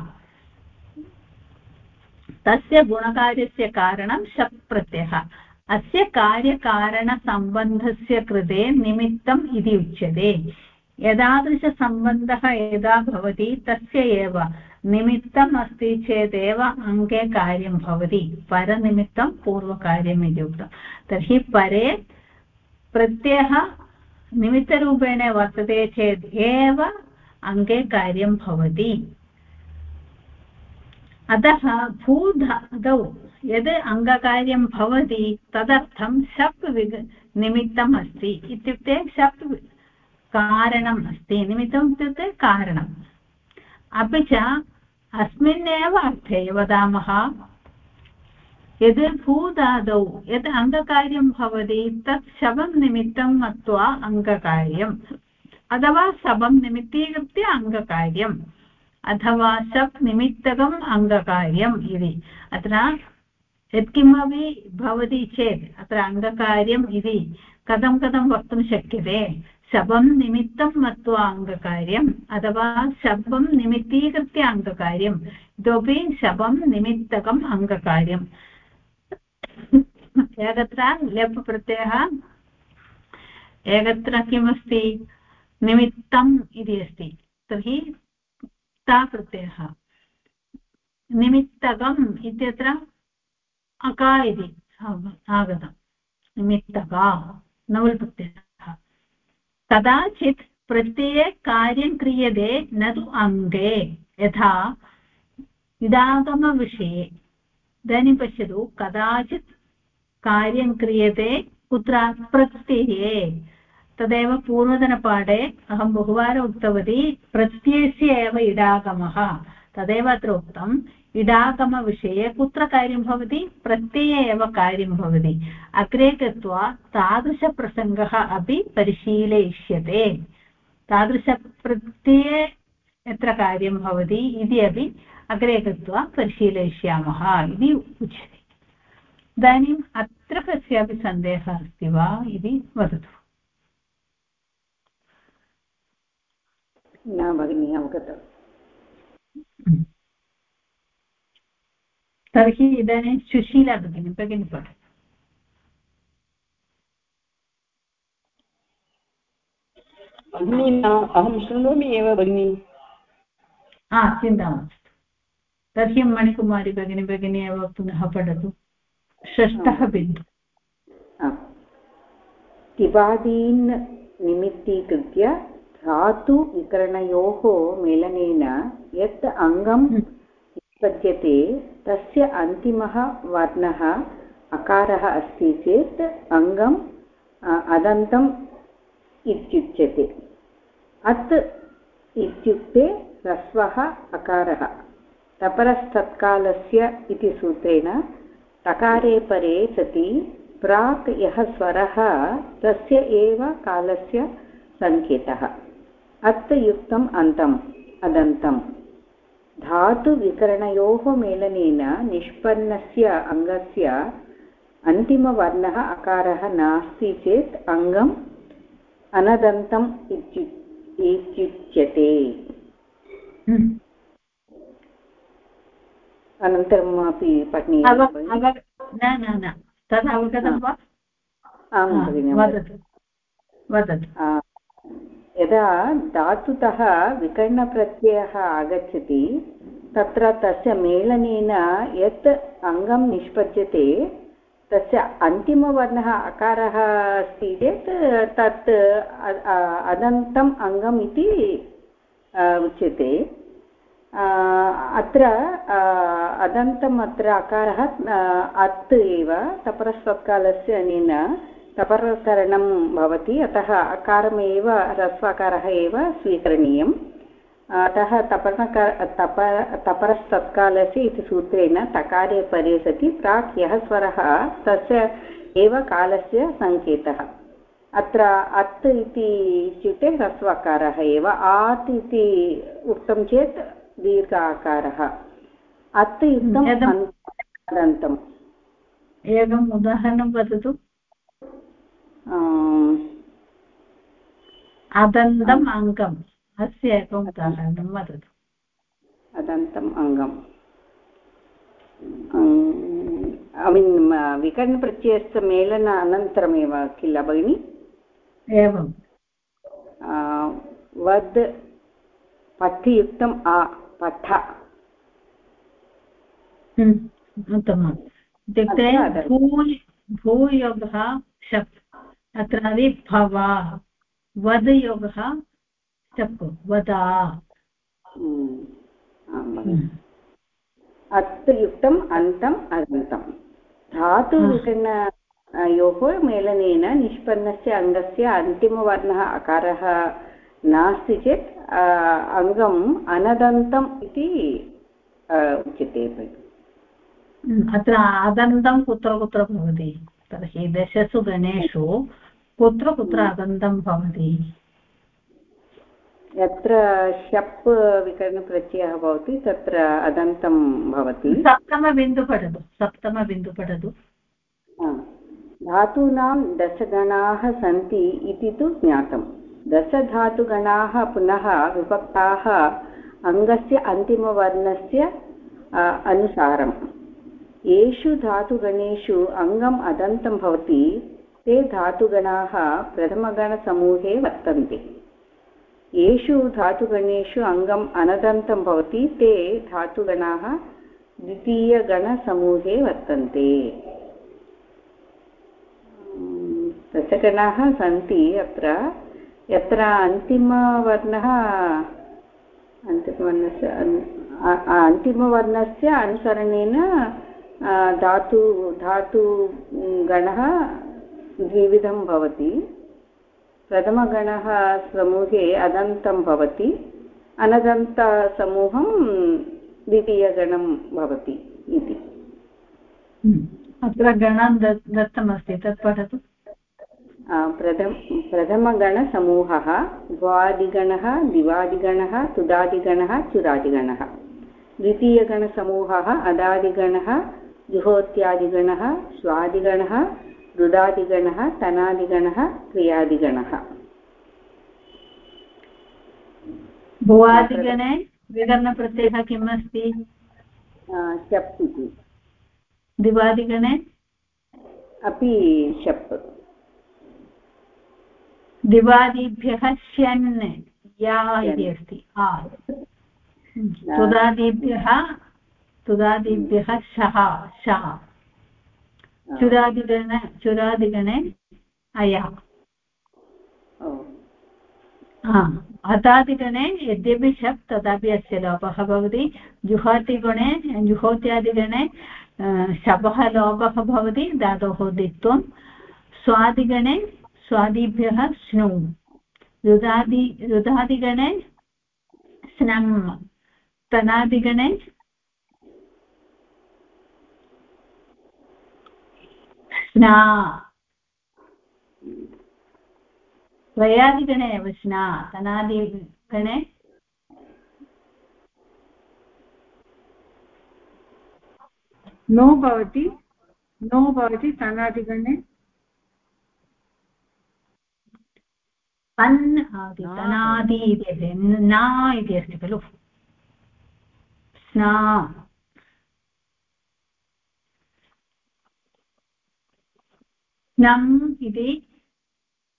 तस्य गुणकार्यस्य कारणं शप् प्रत्ययः। अस्य कार्यकारणसम्बन्धस्य कृते निमित्तम् इति उच्यते। एतादृशसम्बन्धः यदा भवति, तस्य एव निमित्तम् अस्ति चेदेव अङ्के कार्यं भवति। परनिमित्तं पूर्वकार्यम् इति उक्तं। तर्हि परे प्रत्ययः निमित्तरूपेण वर्तते चेत् एव अङ्के कार्यं भवति। अतः भूधातौ यद् अङ्गकार्यं भवति, तदर्थं शप् विग निमित्तम् अस्ति। इत्युक्ते शप् कारणम् अस्ति। निमित्तम् इत्युक्ते कारणम्। अपि च अस्मिन्नेव अर्थे वदामः, यद् भूधादौ यत् अङ्गकार्यं भवति, तत् शवं निमित्तं मत्वा अङ्गकार्यम्, अथवा शवं निमित्तीकृत्य अङ्गकार्यम्। अथवा शप् निमित्तकम् अङ्गकार्यम् इति। अत्र यत्किमपि भवति चेत् अत्र अङ्गकार्यम् इति कथं कथं वक्तुं शक्यते? शबं निमित्तं मत्वा अङ्गकार्यम् अथवा शबं निमित्तीकृत्य अङ्गकार्यम्। इतोपि शबं निमित्तकम् अङ्गकार्यम्। एकत्र लेप् प्रत्ययः। एकत्र किमस्ति? निमित्तम् इति अस्ति। तर्हि ता प्रत्ययः निमित्तकम् इत्यत्र अका इति आगतम् निमित्तका नवल् कदाचित् प्रत्यये कार्यं क्रियते न तु अङ्गे। यथा, इदागमविषये। इदानीं पश्यतु, कदाचित् कार्यं क्रियते कुत्र प्रत्यये। तदेव पूर्वतनपाठे अहं बहुवारम् उक्तवती, प्रत्ययस्य एव इडागमः। तदेव अत्र उक्तम् इडागमविषये कुत्र कार्यं भवति? प्रत्यये एव कार्यं भवति। अग्रे गत्वा तादृशप्रसङ्गः अपि परिशीलयिष्यते। तादृशप्रत्यये यत्र कार्यं भवति इति अपि अग्रे गत्वा परिशीलयिष्यामः इति उच्यते। इदानीम् अत्र कस्यापि सन्देहः अस्ति वा इति वदतु। न भगिनि अवगतम् तर्हि इदानीं सुशीला भगिनी भगिनी पठतु भगिनी न अहं शृणोमि एव भगिनि। हा चिन्ता मास्तु। तर्हि मणिकुमारी भगिनी भगिनी एव पुनः पठतु। षष्ठः बिन्दु। तिवादीन् निमित्तीकृत्य धातुविकरणयोः मेलनेन यत् अङ्गं निष्पद्यते तस्य अन्तिमः वर्णः अकारः अस्ति चेत् अङ्गम् अदन्तम् इत्युच्यते। अत् इत्युक्ते ह्रस्वः अकारः। तपरस्तत्कालस्य इति सूत्रेण तकारे परे सति प्राक् यः स्वरः तस्य एव कालस्य सङ्केतः। अत् युक्तम् अन्तम् अदन्तम्। धातुविकरणयोः मेलनेन निष्पन्नस्य अङ्गस्य अन्तिमवर्णः अकारः नास्ति चेत् अङ्गम् अनदन्तम् इत्यु इत्युच्यते। हम्म। अनन्तरम् अपि पठनीयं अव- अव- न न न। तद् अवगतं वा? आं भगिनि वदतु। वदतु। आ, यदा धातुतः विकर्णप्रत्ययः आगच्छति, तत्र तस्य मेलनेन यत् अङ्गं निष्पद्यते, तस्य अन्तिमवर्णः अकारः अस्ति चेत् तत् अ- अ- अदन्तम् अङ्गम् इति उच्यते। अत्र अदन्तम् अत्र अकारः अत् एव, तपरस्वत्कालस्य अनेन तपरकरणं भवति अतः अकारमेव ह्रस्वकारः एव स्वीकरणीयम्। अतः तपनक तप तपरस्तत्कालस्य इति सूत्रेण तकारे परे सति प्राक् यः स्वरः तस्य एव कालस्य सङ्केतः। अत्र अत् इति इत्युक्ते ह्रस्वकारः एव आत् इति उक्तं चेत् दीर्घ आकारः अत् युक्तम् एकम् उदाहरणं वदतु। अदन्तम् अङ्गम्। अस्य एकम् उदाहरणं वदतु। अदन्तम् अङ्गम्। ऐ मीन् विकरणप्रत्ययस्य मेलन अनन्तरमेव किल भगिनि? एवं वद् पठ्युक्तम् आ पठ। हम्म, उत्तमम्। इत्युक्ते भूयोगः शप् अत्रापि भवा। वदयोगः शप् वदा। हम्म, भगिनि अत् युक्तम् अन्तम् अदन्तम् धातुविकरणयोः मेलनेन निष्पन्नस्य अङ्गस्य अन्तिमवर्णः अकारः नास्ति चेत् अङ्गम् अनदन्तम् इति उच्यते हम्म, अत्र अदन्तं कुत्र कुत्र भवति? तर्हि दशसु गणेषु कुत्र कुत्र अदन्तं भवति। यत्र शप् विकरणप्रत्ययः भवति तत्र अदन्तं भवति। सप्तमबिन्दु पठतु सप्तमबिन्दु पठतु धातूनां दशगणाः सन्ति इति तु ज्ञातं दशधातुगणाः पुनः विभक्ताः अङ्गस्य अन्तिमवर्णस्य अनुसारम्। येषु धातुगणेषु अङ्गम् अदन्तं भवति। ते धातुगणाः प्रथमगणसमूहे वर्तन्ते। येषु धातुगणेषु अङ्गम् अनदन्तं भवति, ते धातुगणाः द्वितीयगणसमूहे वर्तन्ते। दशगणाः सन्ति अत्र। यत्र अन्तिमवर्णः, अन्तिमवर्णस्य अन्- अन्तिमवर्णस्य अनुसरणेन धातु, धातुगणः द्विविधं भवति। प्रथमगणः समूहे अदन्तं भवति। अनदन्तसमूहं द्वितीयगणं भवति इति। हम्म, अत्र गणं दत्तमस्ति तत् पठतु। प्रथम प्रथमगणसमूहः द्वादिगणः दिवादिगणः तुदादिगणः चुरादिगणः। द्वितीयगणसमूहः अदादिगणः जुहोत्यादिगणः स्वादिगणः रुदादिगणः तनादिगणः क्रियादिगणः। भुवादिगणे विकरणप्रत्ययः किम् अस्ति शप् इति। दिवादिगणे? अपि शप्। दिवादिभ्यः शन् या इति अस्ति। आ। तुदादिभ्यः तुदादिभ्यः शः शः। चुरादिगण चुरादिगणे अया अतादिगणे यद्यपि शप् तथापि अस्य लोपः भवति जुहातिगुणे जुहोत्यादिगणे शपः लोपः भवति धातोः दित्वं स्वादिगणे स्वादिभ्यः स्नु रुदादि रुदादिगणे स्नम् तनादिगणे स्ना त्रयादिगणे एव स्ना तनादिगणे। नो भवति नो भवति तनादिगणे। अन् तनादि इति अस्ति न इति अस्ति खलु। स्ना। स्नम् इति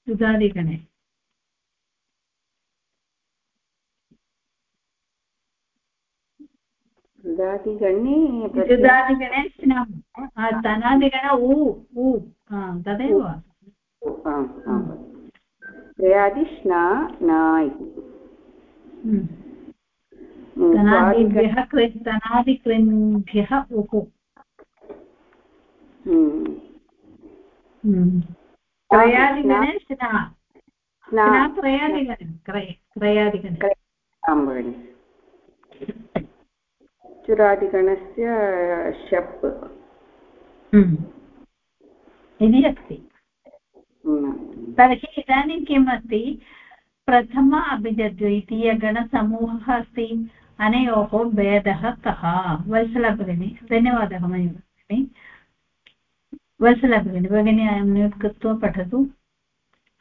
युगादिगणे युगादिगणे युगादिगणे तनादिगण उ उ तदेव क्रयादिष्णा न इति तनादिभ्यः उः क्रयादिगणे क्रयादिगणे क्रयादिगणे आं भगिनि चुरादिगणस्य शप् इति अस्ति तर्हि इदानीं किम् अस्ति प्रथम अपि च द्वितीयगणसमूहः अस्ति अनयोः भेदः कः वत्सला भगिनी धन्यवादः मयूर वत्सला भगिनी भगिनी अयं म्यूट् कृत्वा पठतु।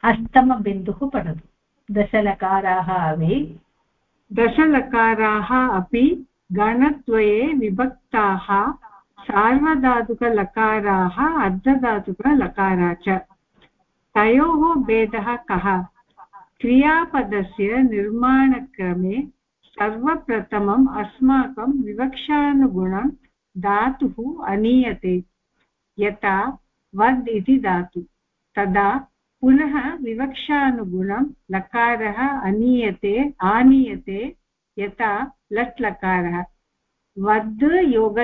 अष्टमबिन्दुः पठतु। दशलकाराः अपि दशलकाराः अपि गणद्वये विभक्ताः, सार्वधातुकलकाराः, अर्धधातुकलकारा च। तयोः भेदः कः? क्रियापदस्य निर्माणक्रमे सर्वप्रथमम् अस्माकं विवक्षानुगुणं धातुः अनीयते। यथा वद् इति धातु तदा पुनः विवक्षानुगुणं लकारः अनीयते, आनीयते, यथा लट् लकारः। वद् योग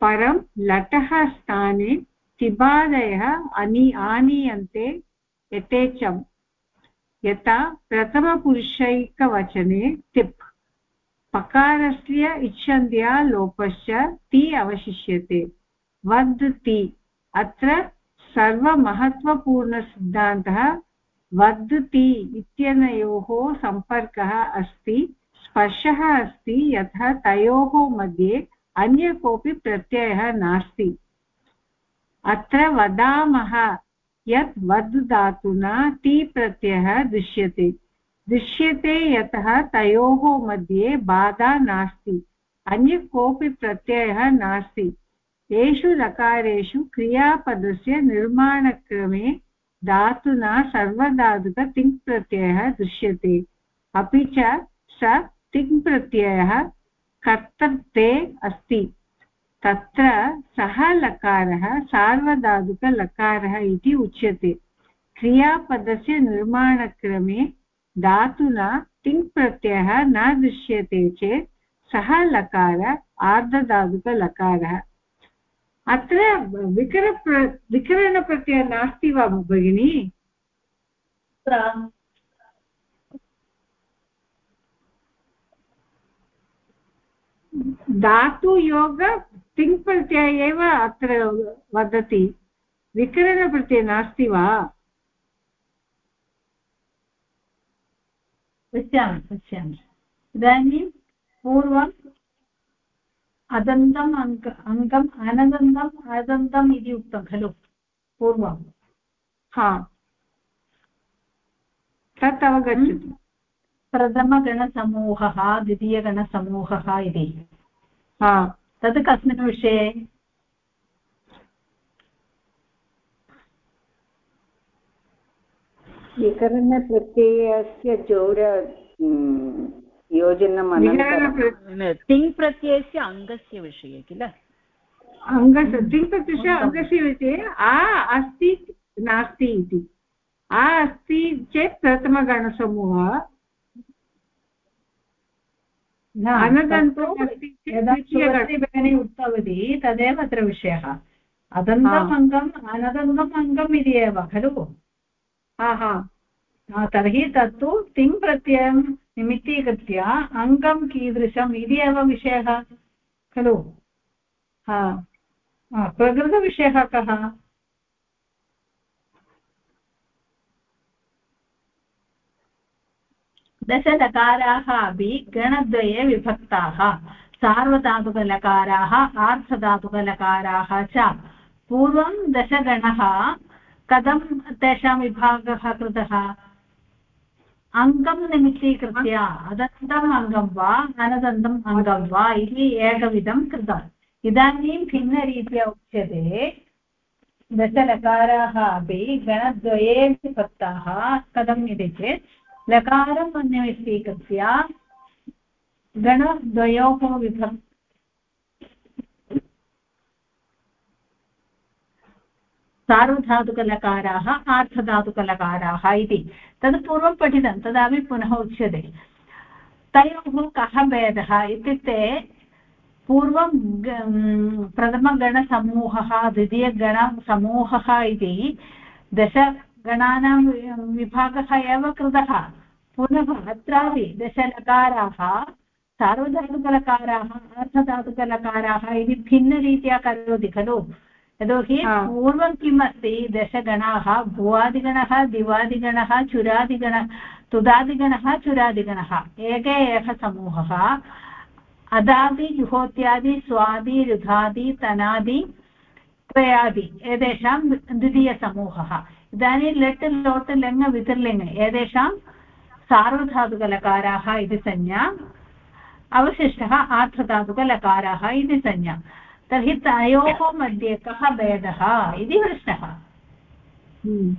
परं लटः स्थाने तिबादयः अनि आनीयन्ते यथेच्छं यथा प्रथमपुरुषैकवचने तिप्। पकारस्य इच्छन्द्या लोपश्च ति अवशिष्यते। वद्ति। अत्र सर्वमहत्त्वपूर्णसिद्धान्तः वद्ति इत्यनयोः सम्पर्कः अस्ति, स्पर्शः अस्ति, यथा तयोः मध्ये अन्य कोऽपि प्रत्ययः नास्ति। अत्र वदामः यत् वद् धातुना ति प्रत्ययः दृश्यते। दृश्यते यतः तयोः मध्ये बाधा नास्ति, अन्य कोऽपि प्रत्ययः नास्ति। येषु लकारेषु क्रियापदस्य निर्माणक्रमे धातुना सर्वधातुकतिङ्प्रत्ययः दृश्यते। अपि च स तिङ्प्रत्ययः कर्तृत्वे अस्ति। तत्र सः लकारः सार्वधातुकलकारः इति उच्यते। क्रियापदस्य निर्माणक्रमे धातुना तिङ्प्रत्ययः न दृश्यते चेत् सः लकार आर्धधातुकलकारः अत्र विकर विकरणप्रत्ययः नास्ति वा भगिनि? धातुयोग तिङ्प्रत्यय एव अत्र वदति। विकरणप्रत्यये नास्ति वा? पश्यामि पश्यामि। इदानीं पूर्वम् अदन्तम् अङ्क अङ्गम् अनदन्तम् अदन्तम् इति उक्तं खलु? पूर्वं हा। तत् अवगच्छतु। प्रथमगणसमूहः द्वितीयगणसमूहः इति। हा। तत् कस्मिन् विषये? विकरणप्रत्ययस्य जोड उम्, योजनम् तिङ् प्रत्ययस्य अङ्गस्य विषये किल? अङ्गस्य तिङ्प्रत्यस्य अङ्गस्य विषये आ अस्ति नास्ति इति। आ अस्ति चेत् प्रथमगणसमूहः। उक्तवती तदेव अत्र विषयः। अदन्तम् अङ्गम् अनदन्तम् अङ्गम् इति एव खलु? हा हा हा, तर्हि तत्तु तिङ् प्रत्ययं निमित्तीकृत्य अङ्गं कीदृशम् इति एव विषयः, खलु? प्रकृतविषयः कः? दशलकाराः अपि गणद्वये विभक्ताः, सार्वधातुकलकाराः आर्थधातुकलकाराः च। पूर्वं दशगणः, कथं तेषां विभागः कृतः? अङ्गं निमित्तीकृत्य अदन्तम् अङ्गं वा अनदन्तम् अङ्गं वा इति एकविधं कृतम् इदानीं भिन्नरीत्या उच्यते दशलकाराः अपि गणद्वये विभक्ताः कथम् इति चेत् लकारं निमित्तीकृत्य गणद्वयोः विभक् सार्वधातुकलकाराः, आर्थधातुकलकाराः इति। तद् पूर्वं पठितं, तदापि पुनः उच्यते। तयोः कः भेदः इत्युक्ते, पूर्वं प्रथमगणसमूहः, द्वितीयगणसमूहः इति दशगणानां विभागः एव कृतः। पुनः अत्रापि दशलकाराः, सार्वधातुकलकाराः अर्थधातुकलकाराः इति भिन्नरीत्या करोति खलु। यतोहि हा। पूर्वं किम् अस्ति दशगणाः भुवादिगणः दिवादिगणः चुरादिगण तुदादिगणः चुरादिगणः। एके एव समूहः। अदादि जुहोत्यादि स्वादि रुधादि तनादि त्रयादि। एतेषां द्वितीयसमूहः। इदानीं लट् लोट् लङ् वितिर्लिङ् एतेषां सार्वधातुकलकाराः इति संज्ञा। अवशिष्टः आर्थधातुकलकाराः इति संज्ञा। तर्हि तयोः मध्ये कः भेदः इति प्रश्नः। हम्म।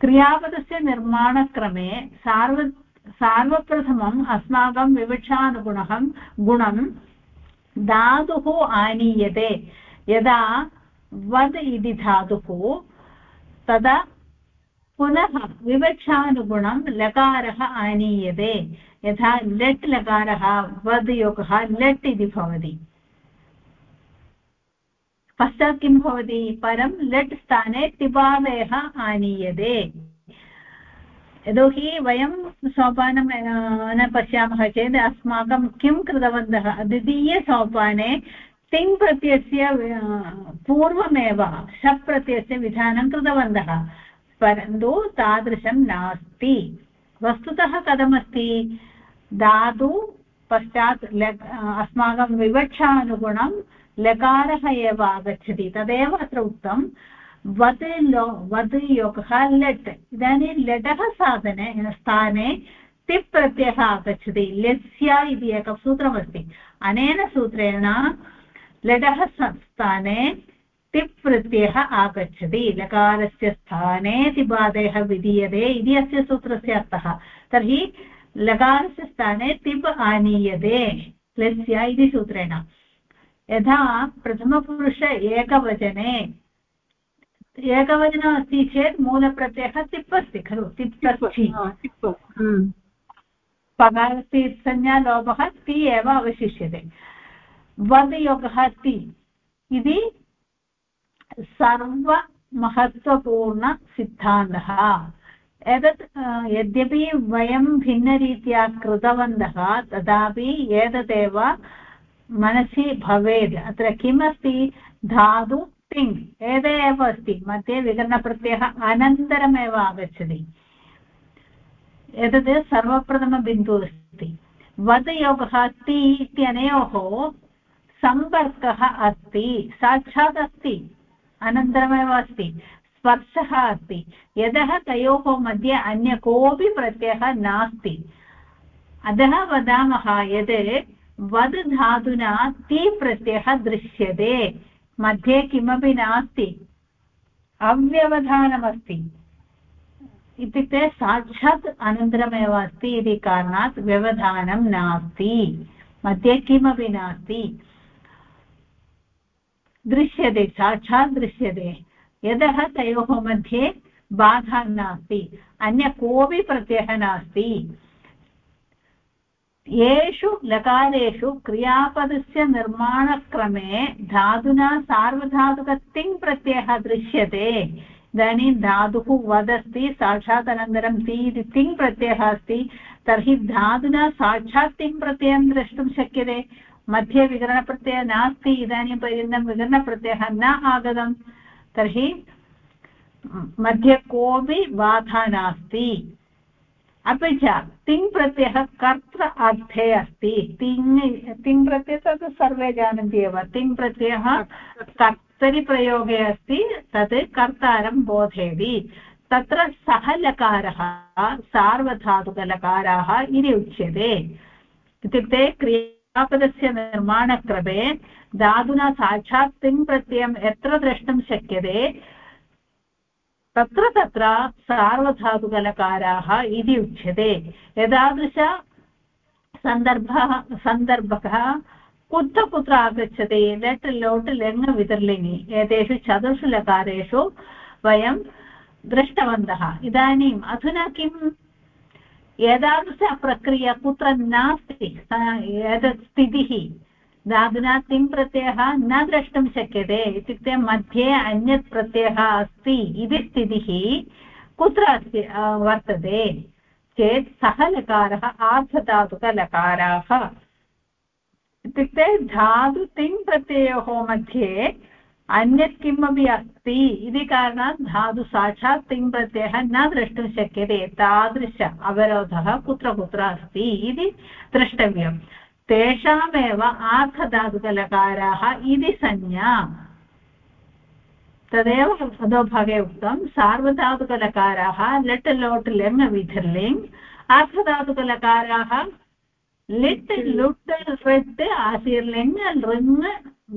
क्रियापदस्य निर्माणक्रमे सार्व सार्वप्रथमम् अस्माकं विवक्षानुगुणः गुणं धातुः आनीयते। यदा वद् इति धातुः तदा पुनः विवक्षानुगुणं लकारः आनीयते। यथा लट् लकारः वद् योगः लट् इति भवति। पश्चात् किं भवति, परं लट् स्थाने तिपादयः आनीयते। यतोहि वयं सोपानं न पश्यामः चेत् अस्माकं किं कृतवन्तः? द्वितीयसोपाने तिङ् प्रत्ययस्य पूर्वमेव शप् प्रत्ययस्य विधानं कृतवन्तः, परन्तु तादृशं नास्ति। वस्तुतः कथमस्ति? धातु पश्चात् अस्माकं विवक्षानुगुणं लकारः एव आगच्छति तदेव अत्र उक्तं वद् लो वद् योगः लट् इदानीं लटः साधने स्थाने तिप् प्रत्ययः आगच्छति लस्य इति एकं सूत्रमस्ति अनेन सूत्रेण लटः स्थाने तिप् प्रत्ययः आगच्छति लकारस्य स्थाने तिबादयः विधीयते इति अस्य सूत्रस्य अर्थः तर्हि लकारस्य स्थाने तिप् आनीयते लस्य इति सूत्रेण यथा प्रथमपुरुष एकवचने। एकवचनम् अस्ति चेत् मूलप्रत्ययः तिप् अस्ति खलु? तिप्तस्थि हा, टिप्। हम्म। पकारस्य संज्ञा लोपः ति एव अवशिष्यते। वद् योगः ति। इति सर्वमहत्त्वपूर्णसिद्धान्तः। एतत् यद्यपि वयं भिन्नरीत्या कृतवन्तः तथापि एतदेव मनसि भवेत् अत्र किमस्ति? धातु तिङ्। एते एव अस्ति। मध्ये विकरणप्रत्ययः अनन्तरमेव आगच्छति। एतत् सर्वप्रथमबिन्दुः अस्ति। वदयोगः ति इत्यनयोः सम्पर्कः अस्ति। साक्षात् अस्ति। अनन्तरमेव अस्ति। स्पर्शः अस्ति। यतः तयोः मध्ये अन्य कोऽपि प्रत्ययः नास्ति। अतः वदामः यत् वद् धातुना ति प्रत्ययः दृश्यते. मध्ये किमपि नास्ति. अव्यवधानमस्ति. इत्युक्ते साक्षात् अनन्तरमेव अस्ति इति कारणात् व्यवधानं नास्ति. मध्ये किमपि नास्ति. दृश्यते, साक्षात् दृश्यते. यतः तयोः मध्ये बाधा नास्ति. अन्य कोऽपि प्रत्ययः नास्ति. येषु लकारेषु क्रियापदस्य निर्माणक्रमे धातुना सार्वधातुकतिङ् प्रत्ययः दृश्यते. इदानीं धातुः वदस्ति साक्षात् अनन्तरं ति इति तिङ् प्रत्ययः अस्ति, तर्हि धातुना साक्षात् तिङ् प्रत्ययं द्रष्टुं शक्यते. मध्ये विकरणप्रत्ययः नास्ति, इदानीं पर्यन्तं विकरणप्रत्ययः न आगतं. तर्हि, मध्ये कोऽपि बाधा नास्ति. अपि च तिङ् प्रत्ययः अर्थे अस्ति। तिङ् तिङ् प्रत्ययः तत् सर्वे जानन्ति एव। तिङ् प्रत्ययः कर्तरिप्रयोगे अस्ति, तत् कर्तारं बोधयति तत्र सः लकारः सार्वधातुकलकाराः इति उच्यते। इत्युक्ते क्रियापदस्य निर्माणक्रमे धातुना साक्षात् तिङ् यत्र द्रष्टुं शक्यते तत्र तत्र सार्वधातुकलकाराः इति उच्यते. एतादृश सन्दर्भः सन्दर्भः कुत्र कुत्र आगच्छति? लट् लोट् लङ् वितर्लिङ्गि एतेषु चतुर्षु लकारेषु वयं दृष्टवन्तः. इदानीम् अधुना किम्? एतादृशप्रक्रिया कुत्र नास्ति? एतत् स्थितिः. धातुना तिङ् प्रत्ययः? न द्रष्टुं शक्यते। इत्युक्ते मध्ये अन्यत् प्रत्ययः अस्ति इति स्थितिः कुत्र अस्ति वर्तते? चेत् सः लकारः आर्धधातुकलकाराः। इत्युक्ते धातु तिङ् प्रत्ययोः मध्ये अन्यत् किमपि अस्ति इति कारणात् धातु साक्षात् तिङ् प्रत्ययः न द्रष्टुं शक्यते। तादृश अवरोधः कुत्र कुत्र अस्ति इति द्रष्टव्यम्। तेषामेव आर्धधातुकलकाराः इति संज्ञा। तदेव अधोभागे उक्तं सार्वधातुकलकाराः लट् लोट् लङ् विधिर्लिङ् आर्धधातुकलकाराः लिट् लुट् लृट् आशीर्लिङ् लृङ्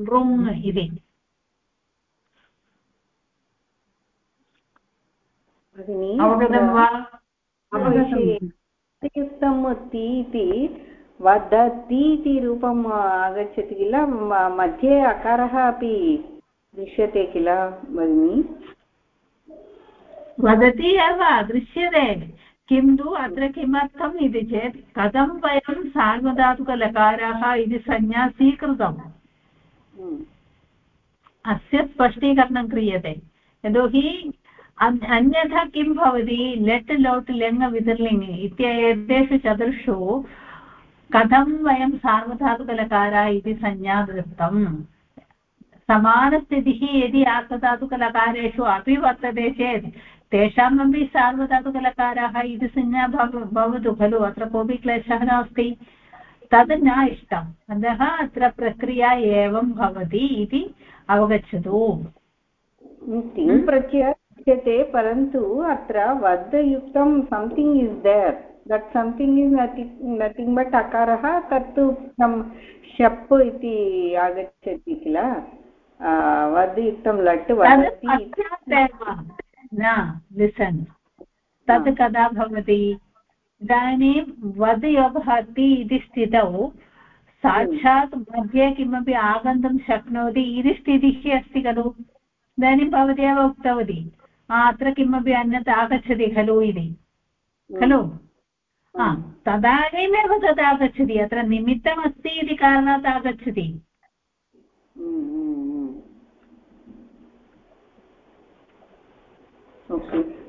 लृङ् इति। अवगतं वा? अस्ति इति वदति इति रूपम् आगच्छति किल? मध्ये अकारः अपि दृश्यते किल भगिनि? वदति एव दृश्यते। किन्तु अत्र किमर्थम् इति चेत् कथं वयं सार्वधातुकलकाराः इति संज्ञा स्वीकृतम् अस्य स्पष्टीकरणं क्रियते। यतोहि अन्यथा किं भवति? लेट् लौट् लेङ् विदर्लिङ् इत्येतेषु चतुर्षु कथं वयं सार्वधातुकलकार इति संज्ञा दृष्टम् समानस्थितिः यदि आर्धधातुकलकारेषु अपि वर्तते चेत् तेषामपि सार्वधातुकलकाराः इति संज्ञा भव भवतु खलु अत्र कोऽपि क्लेशः नास्ति तद् न इष्टम् अतः अत्र प्रक्रिया एवं भवति इति अवगच्छतु तिङ् प्रत्यय परन्तु अत्र वद्युक्तं something is there that something is nothing nothing but अकारः तत्तु शप् इति आगच्छति किल वद् युक्तं लट् न लिसन् तत् कदा भवति इदानीं वद् योगः इति स्थितौ साक्षात् मध्ये किमपि आगन्तुं शक्नोति इति स्थितिः अस्ति खलु इदानीं भवती एव उक्तवती अत्र किमपि अन्यत् आगच्छति खलु इति खलु तदानीमेव तद् आगच्छति अत्र निमित्तमस्ति इति कारणात् आगच्छति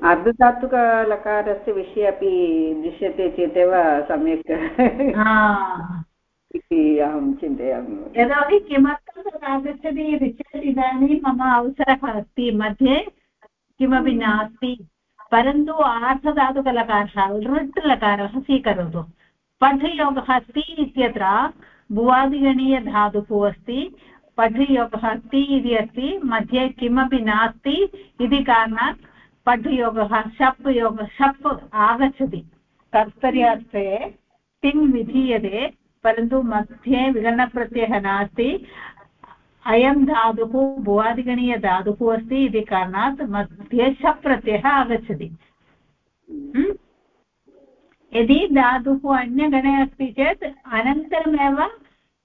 अर्धधातुकलकारस्य विषये अपि दृश्यते चेदेव सम्यक् इति अहं चिन्तयामि यतोहि किमर्थं तद् आगच्छति इति चेत् इदानीं मम अवसरः अस्ति मध्ये किमपि नास्ति परन्तु आर्धधातुकलकारः लृट् लकारः स्वीकरोतु। पठयोगः अस्ति इत्यत्र भुवादिगणीयधातुः अस्ति। पठयोगः अस्ति इति अस्ति। मध्ये किमपि नास्ति। इति कारणात् पठयोगः शप् योगः, शप् आगच्छति। कर्तर्यार्थे तिङ् विधीयते। परन्तु मध्ये विकरणप्रत्ययः नास्ति। अयं धातुः भुवादिगणीयधातुः अस्ति इति कारणात् मध्ये शप् आगच्छति। यदि धातुः अन्यगणे अस्ति चेत् अनन्तरमेव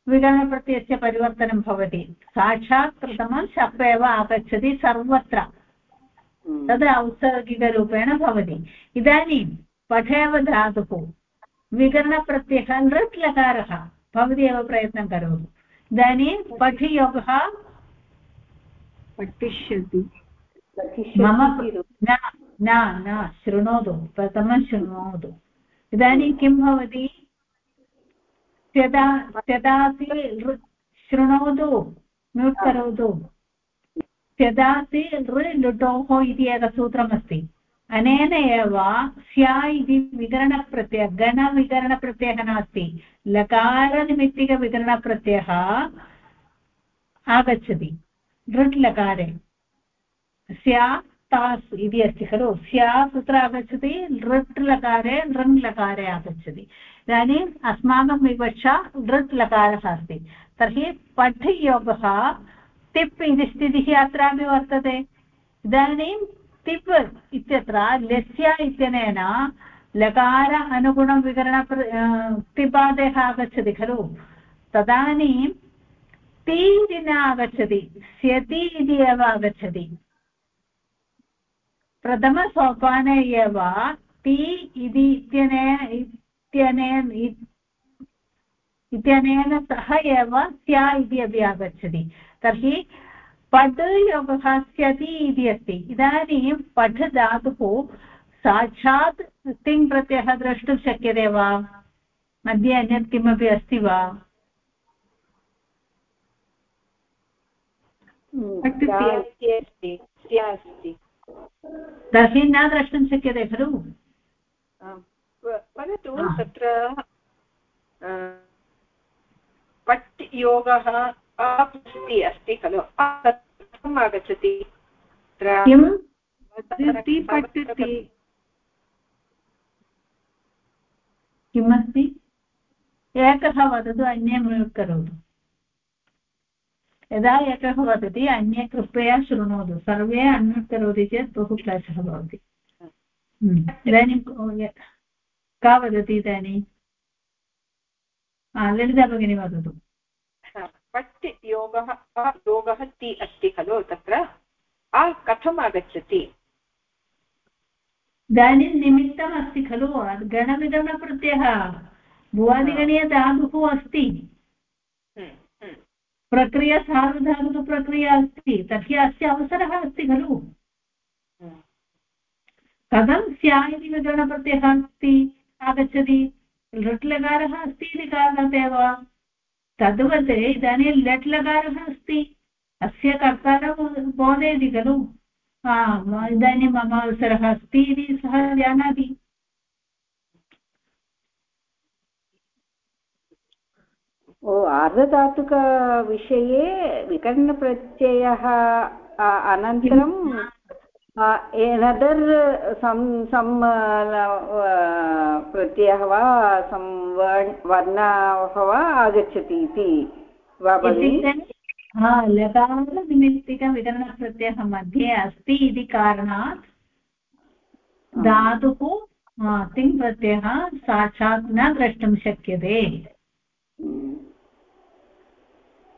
विकरणप्रत्ययस्य परिवर्तनं भवति। साक्षात् प्रथमं शप् एव आगच्छति सर्वत्र। तद् औत्सर्गिकरूपेण भवति। इदानीं पठेव धातुः। विकरणप्रत्ययः लृट् लकारः भवती एव प्रयत्नं करोतु। इदानीं पठियोगः पठिष्यति। मम न न न शृणोतु प्रथमं शृणोतु। इदानीं किं भवति? त्यदा त्यदाति शृणोतु म्यूट् करोतु। त्यदाति लृ लुटोः इति एकसूत्रमस्ति। अनेन एव स्या इति विकरणप्रत्ययः गणविकरणप्रत्ययः नास्ति। लकारनिमित्तिकविकरणप्रत्ययः आगच्छति। लृट् लकारे स्या तास् इति अस्ति खलु। स्या कुत्र आगच्छति? लृट् लकारे लृङ् लकारे आगच्छति। इदानीम् अस्माकं विवक्षा लृट् लकारः अस्ति। तर्हि पठ् योगः तिप् इति स्थितिः अत्रापि वर्तते। इदानीं तिप् इत्यत्र लस्य इत्यनेन लकार अनुगुणं विकरण तिपादेः आगच्छति, खलु? तदानीं ति इति न आगच्छति, स्यति इति एव आगच्छति। प्रथमसोपाने एव ति इति इत्यनेन इत्यनेन इत्यनेन सह एव स्या इति अपि आगच्छति। तर्हि पठ् योगः स्यति इति अस्ति इदानीं पठ् धातुः साक्षात् तिङ् प्रत्ययः द्रष्टुं शक्यते वा? मध्ये अन्यत् किमपि अस्ति वा? तर्हि न द्रष्टुं शक्यते खलु? परन्तु तत्र पट् योगः अस्ति अस्ति खलु। कथम् आगच्छति। किं किमस्ति? एकः वदतु अन्ये म्यूट् करोतु। यदा एकः वदति अन्ये कृपया शृणोतु। सर्वे अन्म्यूट् करोति चेत् बहु क्लेशः भवति। इदानीं का वदति इदानीं? ललिता भगिनी वदतु। पट् योगः योगः ति अस्ति खलु तत्र? आ कथम् आगच्छति इदानीं निमित्तम् अस्ति खलु गणविगणप्रत्ययः भुवादिगणीयधातुः अस्ति। प्रक्रिया सार्वधातुकप्रक्रिया अस्ति तर्हि अस्य अवसरः अस्ति खलु। हम्म। कथं स्या इति विकरणप्रत्ययः अस्ति? आगच्छति। लृट्लकारः अस्ति इति कारणात् एव तद्वत् इदानीं लट् लकारः अस्ति। अस्य कर्तारं बोधयति खलु। इदानीं मम अवसरः अस्ति इति सः जानाति। ओ आर्धधातुकविषये विकरणप्रत्ययः अनन्तरं एनदर् सम् सम् प्रत्ययः वा सं वर्णः वा आगच्छति इति वा लकारनिमित्तिकविकरणप्रत्ययः मध्ये अस्ति इति कारणात् धातुः तिङ् प्रत्ययः साक्षात् न द्रष्टुं शक्यते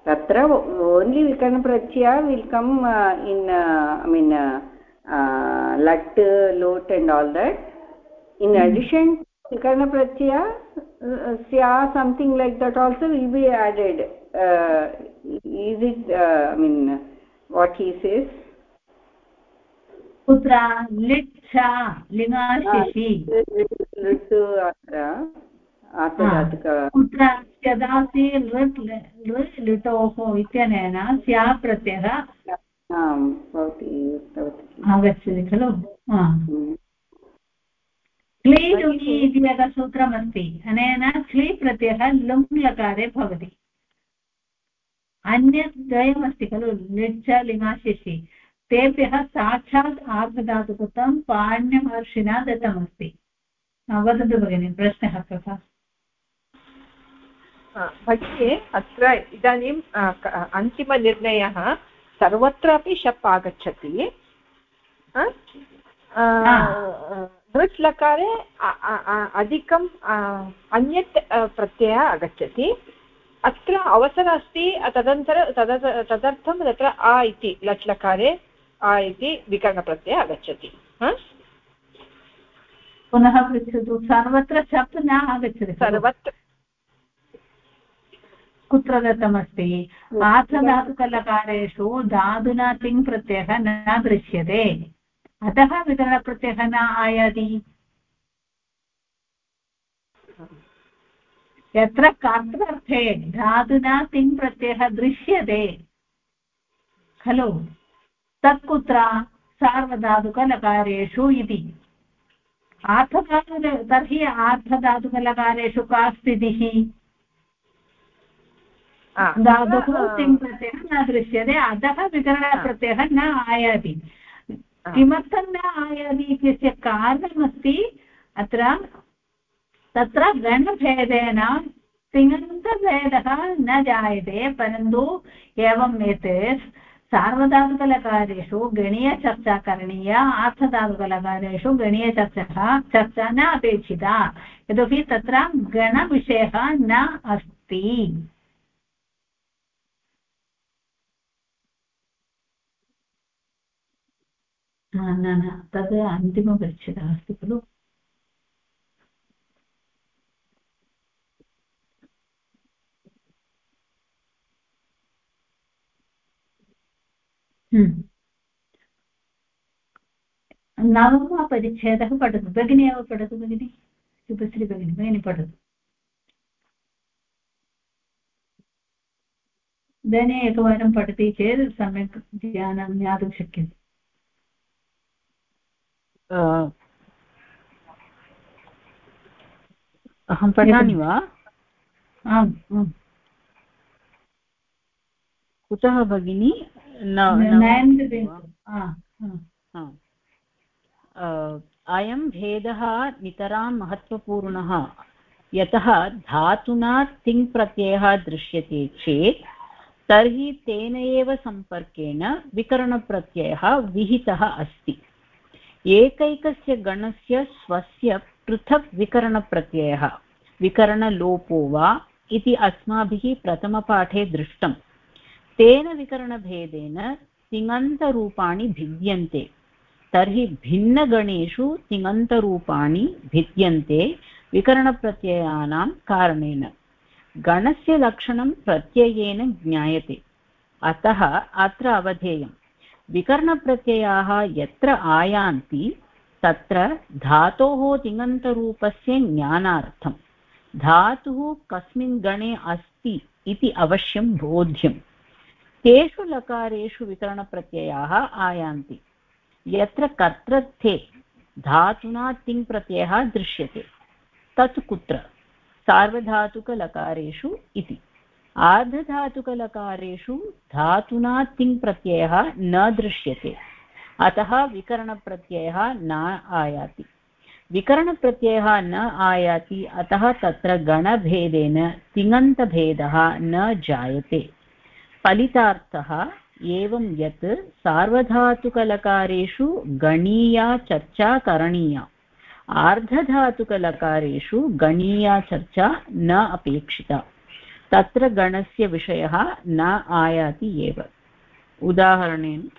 तत्र only विकरणप्रत्यय will come in I mean lat lot and all that in mm. addition vikarna pratyaya uh, sya something like that also will be added uh, is it uh, i mean what he says कुत्र लिच्छा लिङ्गाशिषि लिट् अत्र आर्धधातुक कुत्र स्यदासि लृट् लृट् लिटोः इत्यनेन स्या प्रत्ययः भवती उक्तवती। आगच्छति खलु? हम्म। क्ली लुङि इति एकं सूत्रमस्ति अनेन क्ली प्रत्ययः लुङ् लकारे भवति। अन्यत् द्वयमस्ति खलु लिच् लिङाशिषि तेभ्यः साक्षात् आर्धधातुकृतं पाण्यमहर्षिणा दत्तमस्ति। वदतु भगिनि प्रश्नः कः भगिनी अत्र इदानीम् अन्तिमनिर्णयः। सर्वत्रापि शप् आगच्छति। नृट् लकारे अधिकम् अन्यत् प्रत्ययः आगच्छति। अत्र अवसरः अस्ति तदनन्तर तद तदर्थं तत्र आ इति लट् लकारे आ इति विकरणप्रत्ययः आगच्छति। पुनः पृच्छतु सर्वत्र शप् न आगच्छति सर्वत्र कुत्र दत्तमस्ति आर्थधातुकलकारेषु धातुना तिङ् प्रत्ययः न दृश्यते। अतः विकरणप्रत्ययः न आयाति। यत्र कर्तृर्थे धातुना तिङ् प्रत्ययः दृश्यते। खलु? तत् कुत्र सार्वधातुकलकारेषु इति। आर्थधातु तर्हि आर्थधातुकलकारेषु का स्थितिः? धातुः तिङ्प्रत्ययः न दृश्यते अतः विकरणप्रत्ययः न आयाति। किमर्थं न आयाति इत्यस्य कारणमस्ति अत्र तत्र गणभेदेन तिङन्तभेदः न जायते परन्तु एवं यत् सार्वधातुकलकारेषु गणीयचर्चा करणीया आर्थधातुकलकारेषु गणीयचर्चः चर्चा न अपेक्षिता यतोहि तत्र गणविषयः न अस्ति। न न तद् अन्तिमपरिच्छेदः अस्ति खलु। नवमपरिच्छेदः पठतु, भगिनी एव पठतु, भगिनि। शुभश्री भगिनी भगिनी पठतु। इदानीम् एकवारं पठति चेत् सम्यक् ज्ञानं ज्ञातुं शक्यते। अहं पठामि वा? आम् कुतः भगिनी? अयं भेदः नितरां महत्त्वपूर्णः। यतः धातुना तिङ् प्रत्ययः दृश्यते चेत् तर्हि तेन एव सम्पर्केण विकरणप्रत्ययः विहितः अस्ति। एकैकस्य गणस्य स्वस्य पृथक् विकरणप्रत्ययः। विकरणलोपो वा इति अस्माभिः प्रथमपाठे दृष्टम्। तेन विकरणभेदेन तिङन्तरूपाणि भिद्यन्ते। तर्हि भिन्नगणेषु तिङन्तरूपाणि भिद्यन्ते विकरणप्रत्ययानां कारणेन। गणस्य लक्षणं प्रत्ययेन ज्ञायते। अतः अत्र अवधेयम्। विकरणप्रत्ययाः यत्र आयान्ति, तत्र धातोः तिङन्तरूपस्य ज्ञानार्थं। धातुः कस्मिन् गणे अस्ति इति अवश्यं बोध्यम्। तेषु लकारेषु विकरणप्रत्ययाः आयान्ति। यत्र कर्तृत्थे धातुना तिङ् प्रत्ययः दृश्यते। तत् कुत्र? सार्वधातुकलकारेषु इति। आर्धधातुकलकारेषु धातुना तिङ् न दृश्यते। अतः विकरणप्रत्ययः न आयाति। विकरणप्रत्ययः न आयाति, अतः तत्र गणभेदेन तिङन्तभेदः न जायते। फलितार्थः एवं यत् सार्वधातुकलकारेषु गणीया चर्चा करणीया। आर्धधातुकलकारेषु गणीया चर्चा न अपेक्षिता। तत्र गणस्य विषयः न आयाति एव। उदाहरणेन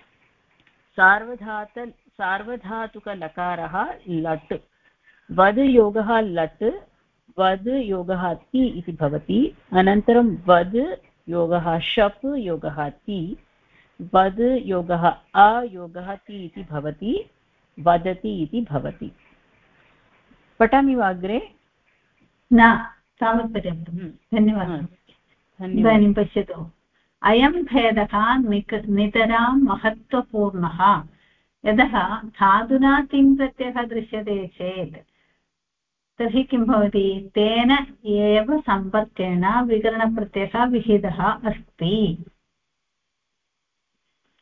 सार्वधात सार्वधातुकलकारः लट्। वद् योगः लट् वद् योगः ति इति भवति। अनन्तरं वद् योगः शप् योगः ति। वद् योगः अयोगः ति इति भवति। वदति इति भवति। पठामि वा अग्रे? न तावत् हम्म। धन्यवादः। इदानीं पश्यतु। अयं भेदः निक, नितरां महत्त्वपूर्णः। यतः धातुना तिङ् प्रत्ययः दृश्यते चेत्, तर्हि किं भवति? तेन एव सम्पर्केण विकरणप्रत्ययः विहितः अस्ति।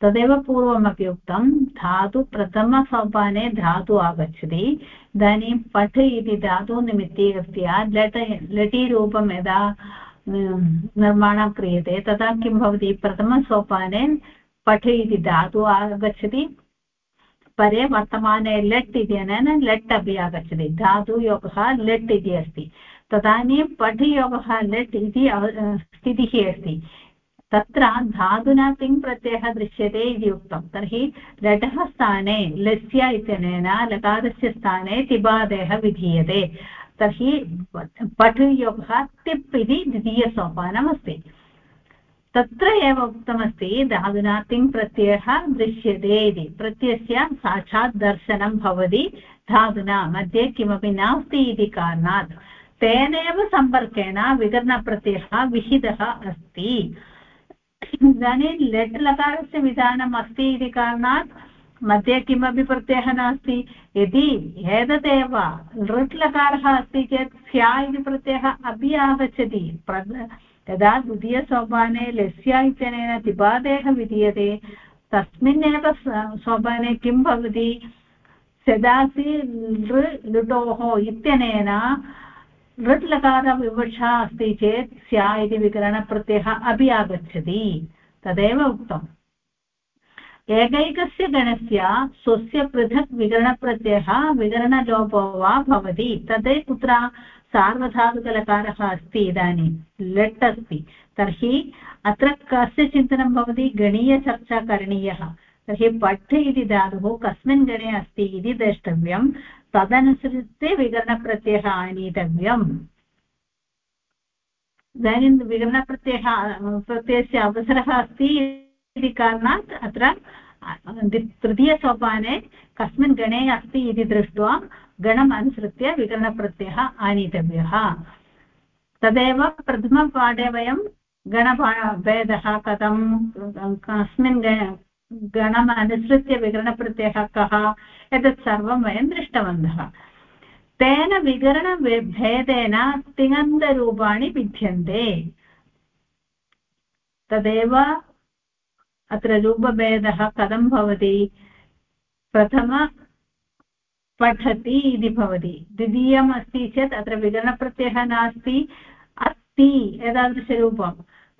तदेव पूर्वमपि उक्तं, धातु प्रथमसोपाने धातु आगच्छति। इदानीं पठ इति धातुनिमित्तीकृत्य लट, लटीरूपं यदा निर्माणं क्रियते तदा किं भवति? प्रथमसोपाने पठ इति धातु आगच्छति। परे वर्तमाने लट् इत्यनेन लट् अपि आगच्छति। धातुयोगः लट् इति अस्ति। तदानीं पठ् योगः लट् इति स्थितिः अस्ति। तत्र धातुना तिङ् प्रत्ययः दृश्यते इति उक्तं। तर्हि लटः स्थाने, लस्य इत्यनेन लकारस्य स्थाने तिबादेः विधीयते। तर्हि पठ् योगः तिप् इति द्वितीयसोपानमस्ति। तत्र एव उक्तमस्ति धातुना तिङ् प्रत्ययः दृश्यते इति। प्रत्ययस्य साक्षात् दर्शनं भवति धातुना, मध्ये किमपि नास्ति इति कारणात्। तेनैव सम्पर्केण विकरणप्रत्ययः विहितः अस्ति। इदानीं लेट् लकारस्य विधानम् अस्ति इति कारणात् मध्ये किमपि प्रत्ययः नास्ति। यदि एतदेव लृट् लकारः अस्ति चेत् स्या इति प्रत्ययः अपि आगच्छति। यदा द्वितीयसोपाने लस्य इत्यनेन तिपादेः विधीयते तस्मिन्नेव सोपाने किं भवति? सदासि लृ, लुटोः इत्यनेन लृट् लकारविवक्षा अस्ति चेत् स्या इति विकरणप्रत्ययः अपि आगच्छति। तदेव उक्तम्। एकैकस्य गणस्य स्वस्य पृथक् विकरणप्रत्ययः विकरणलोपो वा भवति। तद् कुत्र सार्वधातुकलकारः अस्ति इदानीं? लट् अस्ति। तर्हि अत्र कस्य चिन्तनं भवति? गणीयचर्चा करणीयः। तर्हि पठ् इति धातुः कस्मिन् गणे अस्ति इति द्रष्टव्यं। तदनुसृत्य विकरणप्रत्ययः आनीतव्यम्। इदानीं विकरणप्रत्ययः, प्रत्ययस्य अवसरः अस्ति। इति कारणात् अत्र तृतीयसोपाने कस्मिन् गणे अस्ति इति दृष्ट्वा गणम् अनुसृत्य विकरणप्रत्ययः आनीतव्यः। तदेव प्रथमपाठे वयं गणभेदः कथं, कस्मिन् गणम् अनुसृत्य विकरणप्रत्ययः कः, एतत् सर्वं वयं दृष्टवन्तः। तेन विकरणभेदेन तिङन्तरूपाणि भिद्यन्ते तदेव अत्र रूपभेदः कथं भवति? प्रथम पठति इति भवति। द्वितीयम् अस्ति चेत् अत्र विकरणप्रत्ययः नास्ति। अस्ति एतादृशरूपं।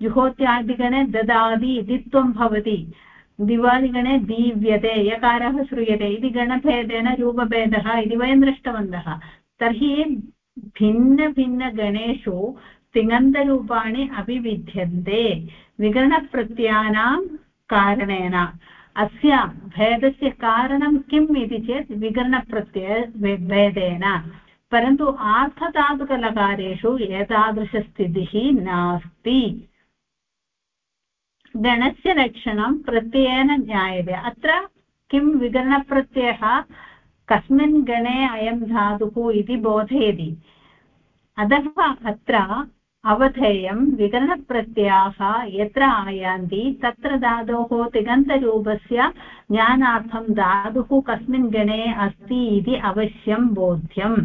जुहोत्यादिगणे ददाति दित्वं भवति। दिवादिगणे दीव्यते, यकारः श्रूयते इति गणभेदेन रूपभेदः इति वयं दृष्टवन्तः। तर्हि भिन्नभिन्नगणेषु तिङन्तरूपाणि अपि विद्यन्ते विगणप्रत्ययानां कारणेन। अस्य भेदस्य कारणं किम् इति चेत् विकरणप्रत्यय भेदेन। परन्तु आर्थधातुकलकारेषु एतादृशस्थितिः नास्ति। गणस्य लक्षणं प्रत्ययेन ज्ञायते। अत्र किं विकरणप्रत्ययः? कस्मिन् गणे अयं धातुः इति बोधयति। अतः अत्र अवधेयं विकरणप्रत्ययाः यत्र आयान्ति, तत्र धातोः तिङन्तरूपस्य ज्ञानार्थं धातुः कस्मिन् गणे अस्ति इति अवश्यं बोध्यम्।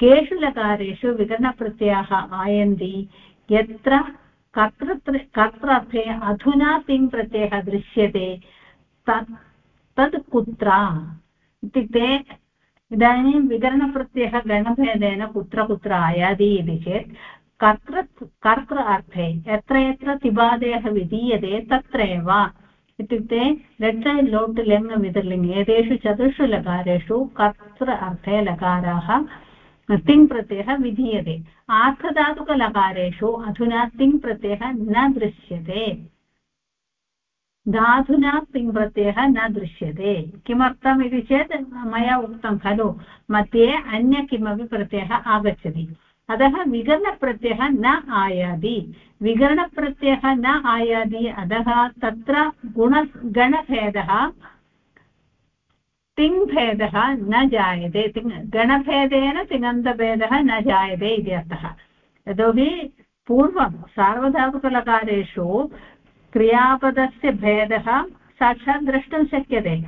केषु लकारेषु विकरणप्रत्ययाः आयन्ति, यत्र कर्तृ कर्त्रार्थे अधुना तिङ् प्रत्ययः दृश्यते, तत् तत् कुत्र? इत्युक्ते इदानीं विकरणप्रत्ययः गणभेदेन कुत्र कुत्र आयाति इति चेत् कर्तृ कर्तृ अर्थे, यत्र यत्र तिबादयः विधीयते, तत्रैव। इत्युक्ते लट् लोट् लिङ् विदर्लिङ् एतेषु चतुर्षु लकारेषु कर्तृ अर्थे लकाराः, तिङ् प्रत्ययः विधीयते। आर्थधातुकलकारेषु अधुना तिङ् प्रत्ययः न दृश्यते। धातुना तिङ् प्रत्ययः न दृश्यते। किमर्थम् इति चेत् मया उक्तं खलु, मध्ये अन्य किमपि प्रत्ययः आगच्छति। अतः विकरणप्रत्ययः न आयाति। विकरणप्रत्ययः न आयाति, अतः तत्र गुण, गणभेदः, तिङ्भेदः न जायते। तिङ्, गणभेदेन तिङन्तभेदः न जायते इति अर्थः। यतोहि पूर्वं सार्वधातुकलकारेषु क्रियापदस्य भेदः साक्षात् द्रष्टुं शक्यते।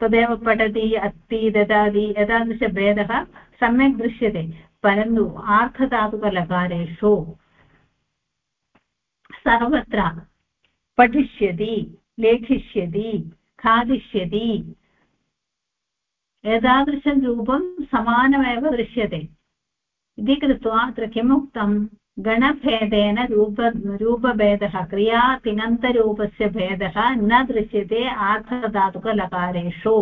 तदेव पठति अस्ति ददाति, एतादृशभेदः सम्यक् दृश्यते। परन्तु आर्थधातुकलकारेषु सर्वत्र पठिष्यति लेखिष्यति खादिष्यति एतादृशं रूपं समानमेव दृश्यते इति कृत्वा अत्र किम् उक्तं गणभेदेन रूप रूपभेदः क्रियातिङन्तरूपस्य भेदः न दृश्यते आर्थधातुकलकारेषु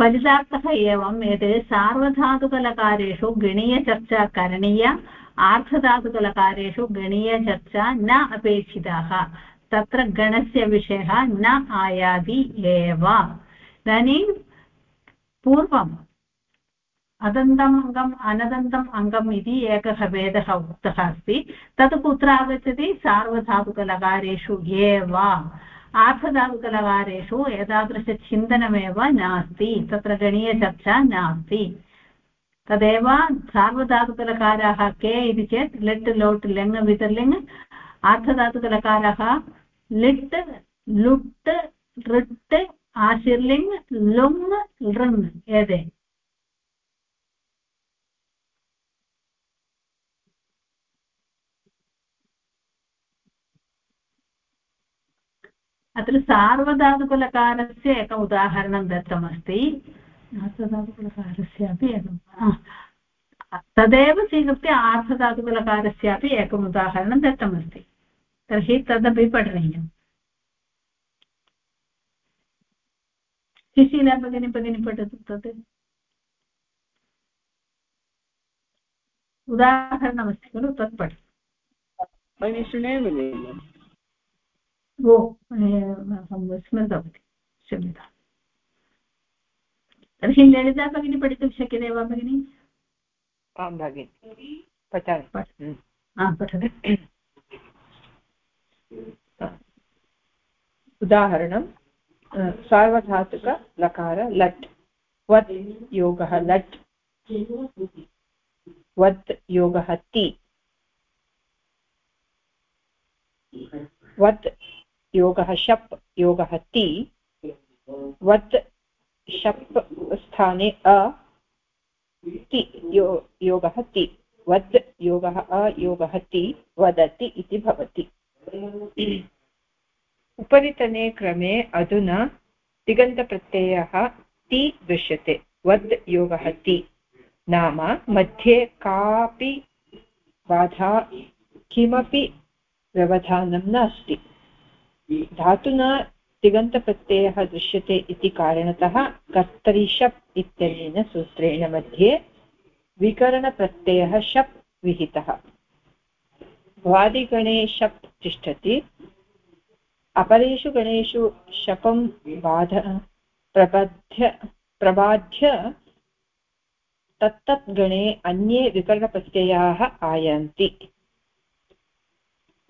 फलितार्थः एवं यत् सार्वधातुकलकारेषु गणीयचर्चा करणीय आर्थधातुकलकारेषु गणीयचर्चा न अपेक्षिताः तत्र गणस्य विषयः न आयाति एव इदानीं पूर्वम् अदन्तम् अङ्गम् अनदन्तम् अङ्गम् इति एकः भेदः उक्तः अस्ति तत् कुत्र आगच्छति सार्वधातुकलकारेषु एव आर्थधातुकलकारेषु एतादृशचिन्तनमेव नास्ति। तत्र गणीयचर्चा नास्ति। तदेव सार्वधातुकलकाराः के इति चेत् लिट्, लोट्, लिङ् वितर्लिङ् आर्थधातुकलकाराः लिट्, लुट् लृट् आशीर्लिङ्, लुङ्, लृङ् एते। अत्र सार्वधातुकलकारस्य एकम् उदाहरणं दत्तमस्ति। आर्थधातुकलकारस्यापि एकं तदेव स्वीकृत्य आर्थधातुकलकारस्यापि एकम् उदाहरणं दत्तमस्ति। तर्हि तदपि पठनीयम्। सुशीला भगिनी भगिनी पठतु तत्। उदाहरणमस्ति खलु तत् पठतु शृणोमि ओ अहं विस्मृतवती क्षम्यता तर्हि ललिता भगिनी पठितुं शक्यते वा भगिनि आं भगिनि पठामि पठतु उदाहरणं सार्वधातुकलकार लट्। वत् योगः लट्। वत् योगः ति। वत् योगः शप्, योगः ति। वत् शप् स्थाने अ, ति, यो, योगः ति। वद् योगः अयोगः ति, वदति इति भवति। उपरितने क्रमे अधुना तिगन्तप्रत्ययः ति दृश्यते। वद् योगः ति। नाम मध्ये कापि बाधा, किमपि व्यवधानं नास्ति। धातुना तिगन्तप्रत्ययः दृश्यते इति कारणतः कर्तरि शप् इत्यनेन सूत्रेण मध्ये विकरणप्रत्ययः शप् विहितः। वादिगणे शप् तिष्ठति। अपरेषु गणेषु शपं बाध, प्रबध्य, प्रबाध्य तत्तत् गणे अन्ये विकरणप्रत्ययाः आयान्ति।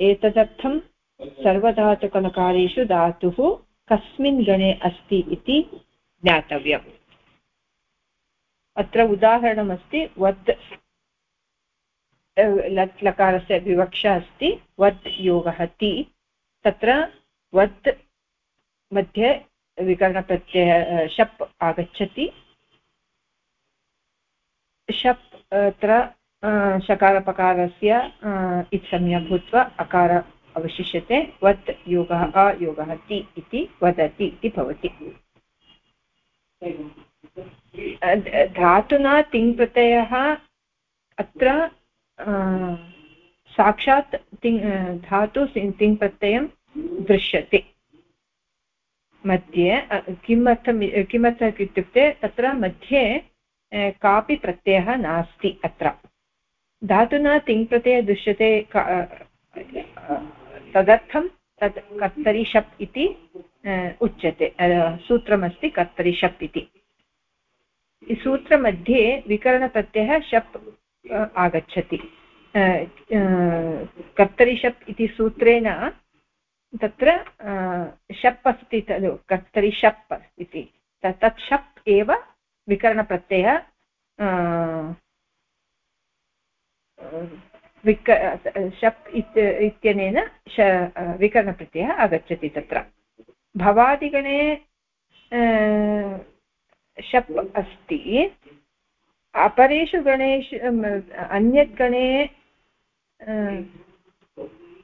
एतदर्थं सर्वधातुकनकारेषु धातुः कस्मिन् गणे अस्ति इति ज्ञातव्यम्। अत्र उदाहरणमस्ति वत् लट् लकारस्य विवक्षा अस्ति वत् योगः ति। तत्र वत् मध्ये विकरणप्रत्यय शप् आगच्छति। शप्, अत्र शकारपकारस्य इत्संज्ञा भूत्वा अकार अवशिष्यते वत् योगः अयोगः ति इति वदति, इति भवति। धातुना तिङ्प्रत्ययः अत्र साक्षात् तिङ् धातु तिङ्प्रत्ययं दृश्यते। मध्ये किमर्थं, किमर्थम् इत्युक्ते, तत्र मध्ये कापि प्रत्ययः नास्ति अत्र। धातुना तिङ्प्रत्यय दृश्यते तदर्थं तत् कर्तरि शप् इति उच्यते। सूत्रमस्ति कर्तरि शप् इति सूत्रमध्ये विकरणप्रत्ययः शप् आगच्छति। कर्तरि शप् इति सूत्रेण तत्र शप् अस्ति खलु कर्तरि शप् इति तत् शप् एव विकरणप्रत्ययः विक शप् इत्यनेन श विकरणप्रत्ययः आगच्छति तत्र। भवादिगणे शप् अस्ति। अपरेषु गणेषु अन्यत् गणे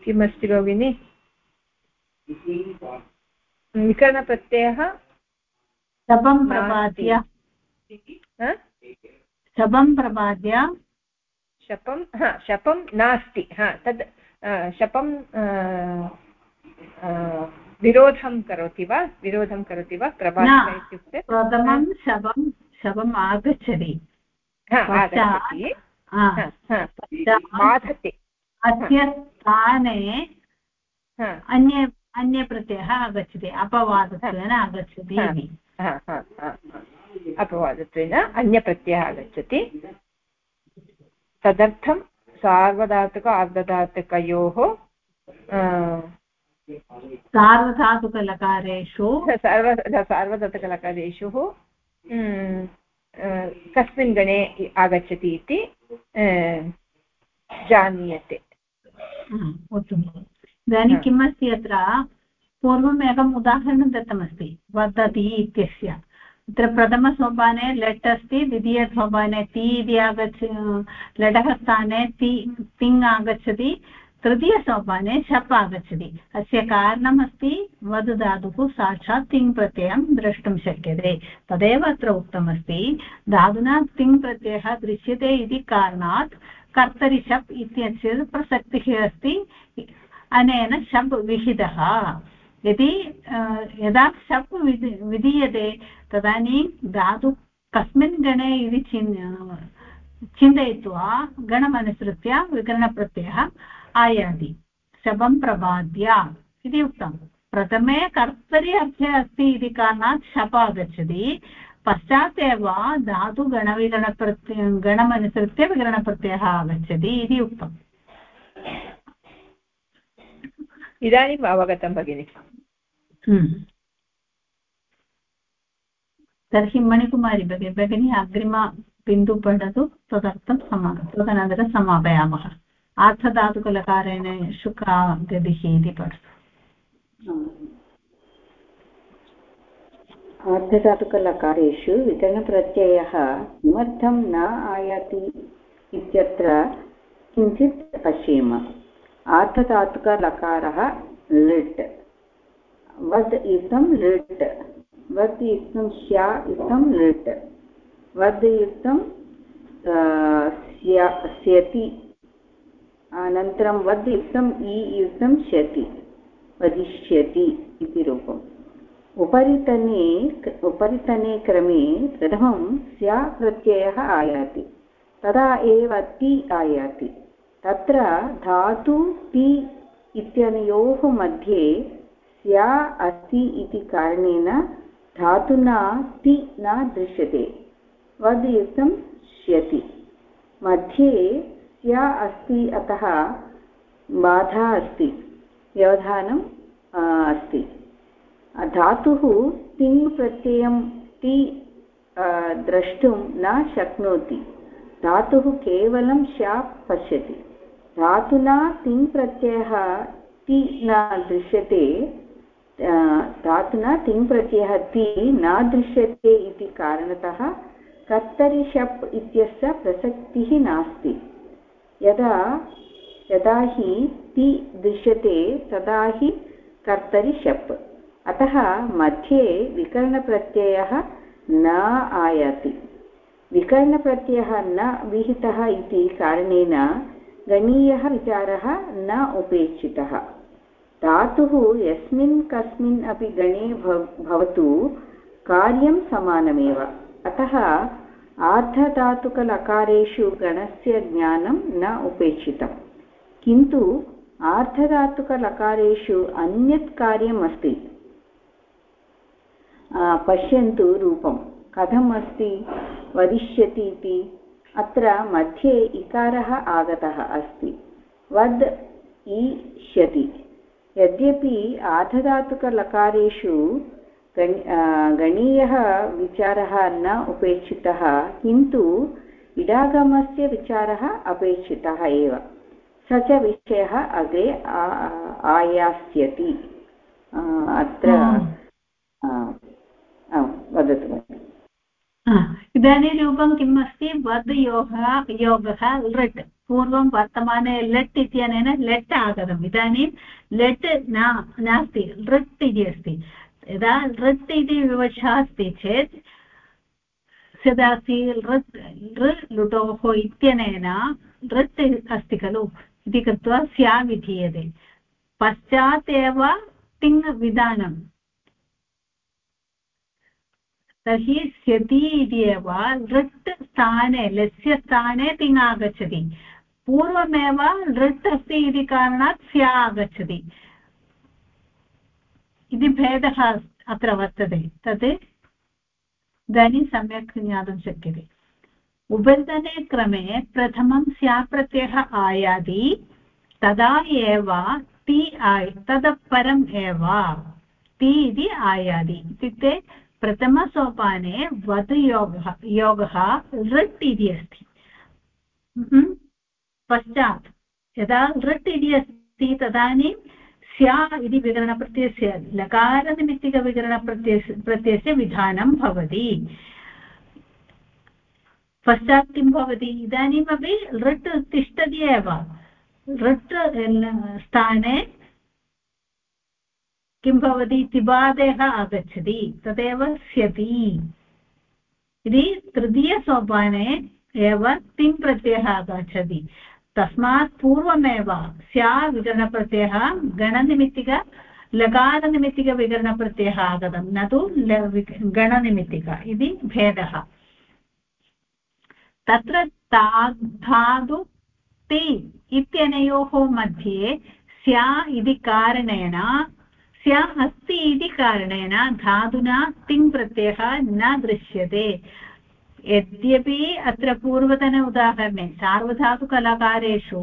किमस्ति भगिनि? विकरणप्रत्ययः शपं प्रपाद्य। शपं प्रपाद्य। शपं हा शपं नास्ति हा तद् शपं विरोधं करोति वा? विरोधं करोति वा प्रभात इत्युक्ते? प्रथमं शवं शवम् आगच्छति। बाधते। अस्य स्थाने अन्य अन्यप्रत्ययः आगच्छति अपवादत्वेन आगच्छति अपवादत्वेन अन्यप्रत्ययः आगच्छति। तदर्थं सार्वधातुक आर्धधातुकयोः सार्वधातुकलकारेषु सर्व सार्वधातुकलकारेषु कस्मिन् गणे आगच्छति इति जानीयते। उत्तमम्। इदानीं किम् अस्ति अत्र? पूर्वम् एकम् उदाहरणं दत्तमस्ति वदति इत्यस्य। अत्र प्रथमसोपाने लट् अस्ति, द्वितीयसोपाने ति इति आगच्छ, लटः स्थाने ति, तिङ् आगच्छति, तृतीयसोपाने शप् आगच्छति। अस्य कारणमस्ति वद् धातुः साक्षात् तिङ् प्रत्ययं द्रष्टुं शक्यते। तदेव अत्र उक्तमस्ति धातुना तिङ् प्रत्ययः दृश्यते इति कारणात् कर्तरि शप् इत्यस्य प्रसक्तिः अस्ति, अनेन शप् विहितः। यदि यदा शप् विधीयते तदानीं धातु कस्मिन् गणे इति चिन् चिन्तयित्वा गणमनुसृत्य विकरणप्रत्ययः आयाति। शपं प्रबाद्य इति उक्तं। प्रथमे कर्तरि अर्थे अस्ति इति कारणात् शप आगच्छति। पश्चात् एव धातुगणविगणप्रत्यय गणमनुसृत्य विकरणप्रत्ययः आगच्छति इति उक्तम् इदानीम् अवगतं भगिनि। हम्म। तर्हि मणिकुमारी भगिनी भगिनी अग्रिमबिन्दु पठतु, तदर्थं समा तदनन्तरं समापयामः। आर्थधातुकलकारेण शुका गतिः इति पठतु। आर्धधातुकलकारेषु विकरणप्रत्ययः किमर्थं न आयाति इत्यत्र किञ्चित् पश्येम। आर्धधातुकलकारः लिट् वद् युक्तं लिट् वद् युक्तं स्या युक्तं लिट् वद् युक्तं स्यति। अनन्तरं वद् युक्तम् इ युक्तं श्यति वदिष्यति इति रूपम्। उपरितने उपरितने क्रमे प्रथमं स्या प्रत्ययः आयाति। तदा एव ति आयाति। तत्र धातु ति इत्यनयोः मध्ये स्या अस्ति इति कारणेन धातुना ति न दृश्यते। वद् युक्तं श्यति। मध्ये स्या अस्ति अतः बाधा अस्ति। व्यवधानम् अस्ति। धातुः तिङ् प्रत्ययं ति द्रष्टुं न शक्नोति। धातुः केवलं शा पश्यति। धातुना तिङ् प्रत्ययः ति न दृश्यते। धातुना तिङ् प्रत्ययः ति न दृश्यते इति कारणतः कर्तरि शप् इत्यस्य प्रसक्तिः नास्ति। यदा यदा हि ति दृश्यते, तदा हि कर्तरि शप्। अतः मध्ये विकरणप्रत्ययः न आयाति। विकरणप्रत्ययः न विहितः इति कारणेन गणीयः विचारः न उपेक्षितः। धातुः यस्मिन् कस्मिन् अपि गणे भवतु कार्यं समानमेव। अतः आर्धधातुकलकारेषु गणस्य ज्ञानं न उपेक्षितम्। किन्तु आर्धधातुकलकारेषु अन्यत् कार्यम् अस्ति। पश्यन्तु रूपं कथम् अस्ति? वदिष्यति इति। अत्र मध्ये इकारः आगतः अस्ति। वद् ईष्यति। यद्यपि आर्धधातुकलकारेषु गणीयः विचारः न उपेक्षितः किन्तु इडागमस्य विचारः अपेक्षितः एव। स च विषयः अग्रे आयास्यति। अत्र वदतु। इदानीं रूपं किम् अस्ति? वद् योगः योगः लृट् पूर्वं वर्तमाने लट् इत्यनेन लट् आगतम्. इदानीं लट् न, नास्ति लृट् इति अस्ति. यदा लृट् इति विवक्षा अस्ति चेत् सदास्ति लृट् लृ लुटोः इत्यनेन लृट् अस्ति खलु. इति कृत्वा स्या विधीयते. पश्चात् एव तिङ् विधानम् तर्हि स्यति इति एव लृट् स्थाने, लस्य स्थाने तिङ् आगच्छति. पूर्वमेव लृट् अस्ति इति कारणात् स्या आगच्छति इति भेदः अत्र वर्तते। तत् इदानीं सम्यक् ज्ञातुं शक्यते। उपरितने क्रमे प्रथमं स्याप्रत्ययः आयाति, तदा एव ति आय ततः परम् एव ति इति आयाति। इत्युक्ते प्रथमसोपाने वद् योगः योगः लृट् इति अस्ति। पश्चात् यदा लृट् इति अस्ति तदानीं स्या इति विकरणप्रत्ययस्य लकारनिमित्तिकविकरणप्रत्ययस्य प्रत्ययस्य विधानं भवति। पश्चात् किं भवति? इदानीमपि लृट् तिष्ठति एव। लृट् स्थाने किं भवति? तिबादेः आगच्छति, तदेव स्यति। इति तृतीयसोपाने एव तिङ् प्रत्ययः आगच्छति। तस्मात् पूर्वमेव स्या विकरणप्रत्ययः गणनिमित्तिक लकारनिमित्तिकविकरणप्रत्ययः आगतं, न तु गणनिमित्तिक इति भेदः। तत्र धातु, ति इत्यनयोः मध्ये स्या इति कारणेन, स्या अस्ति इति कारणेन धातुना तिङ् न दृश्यते। यद्यपि अत्र पूर्वतन उदाहरणे सार्वधातुकलाकारेषु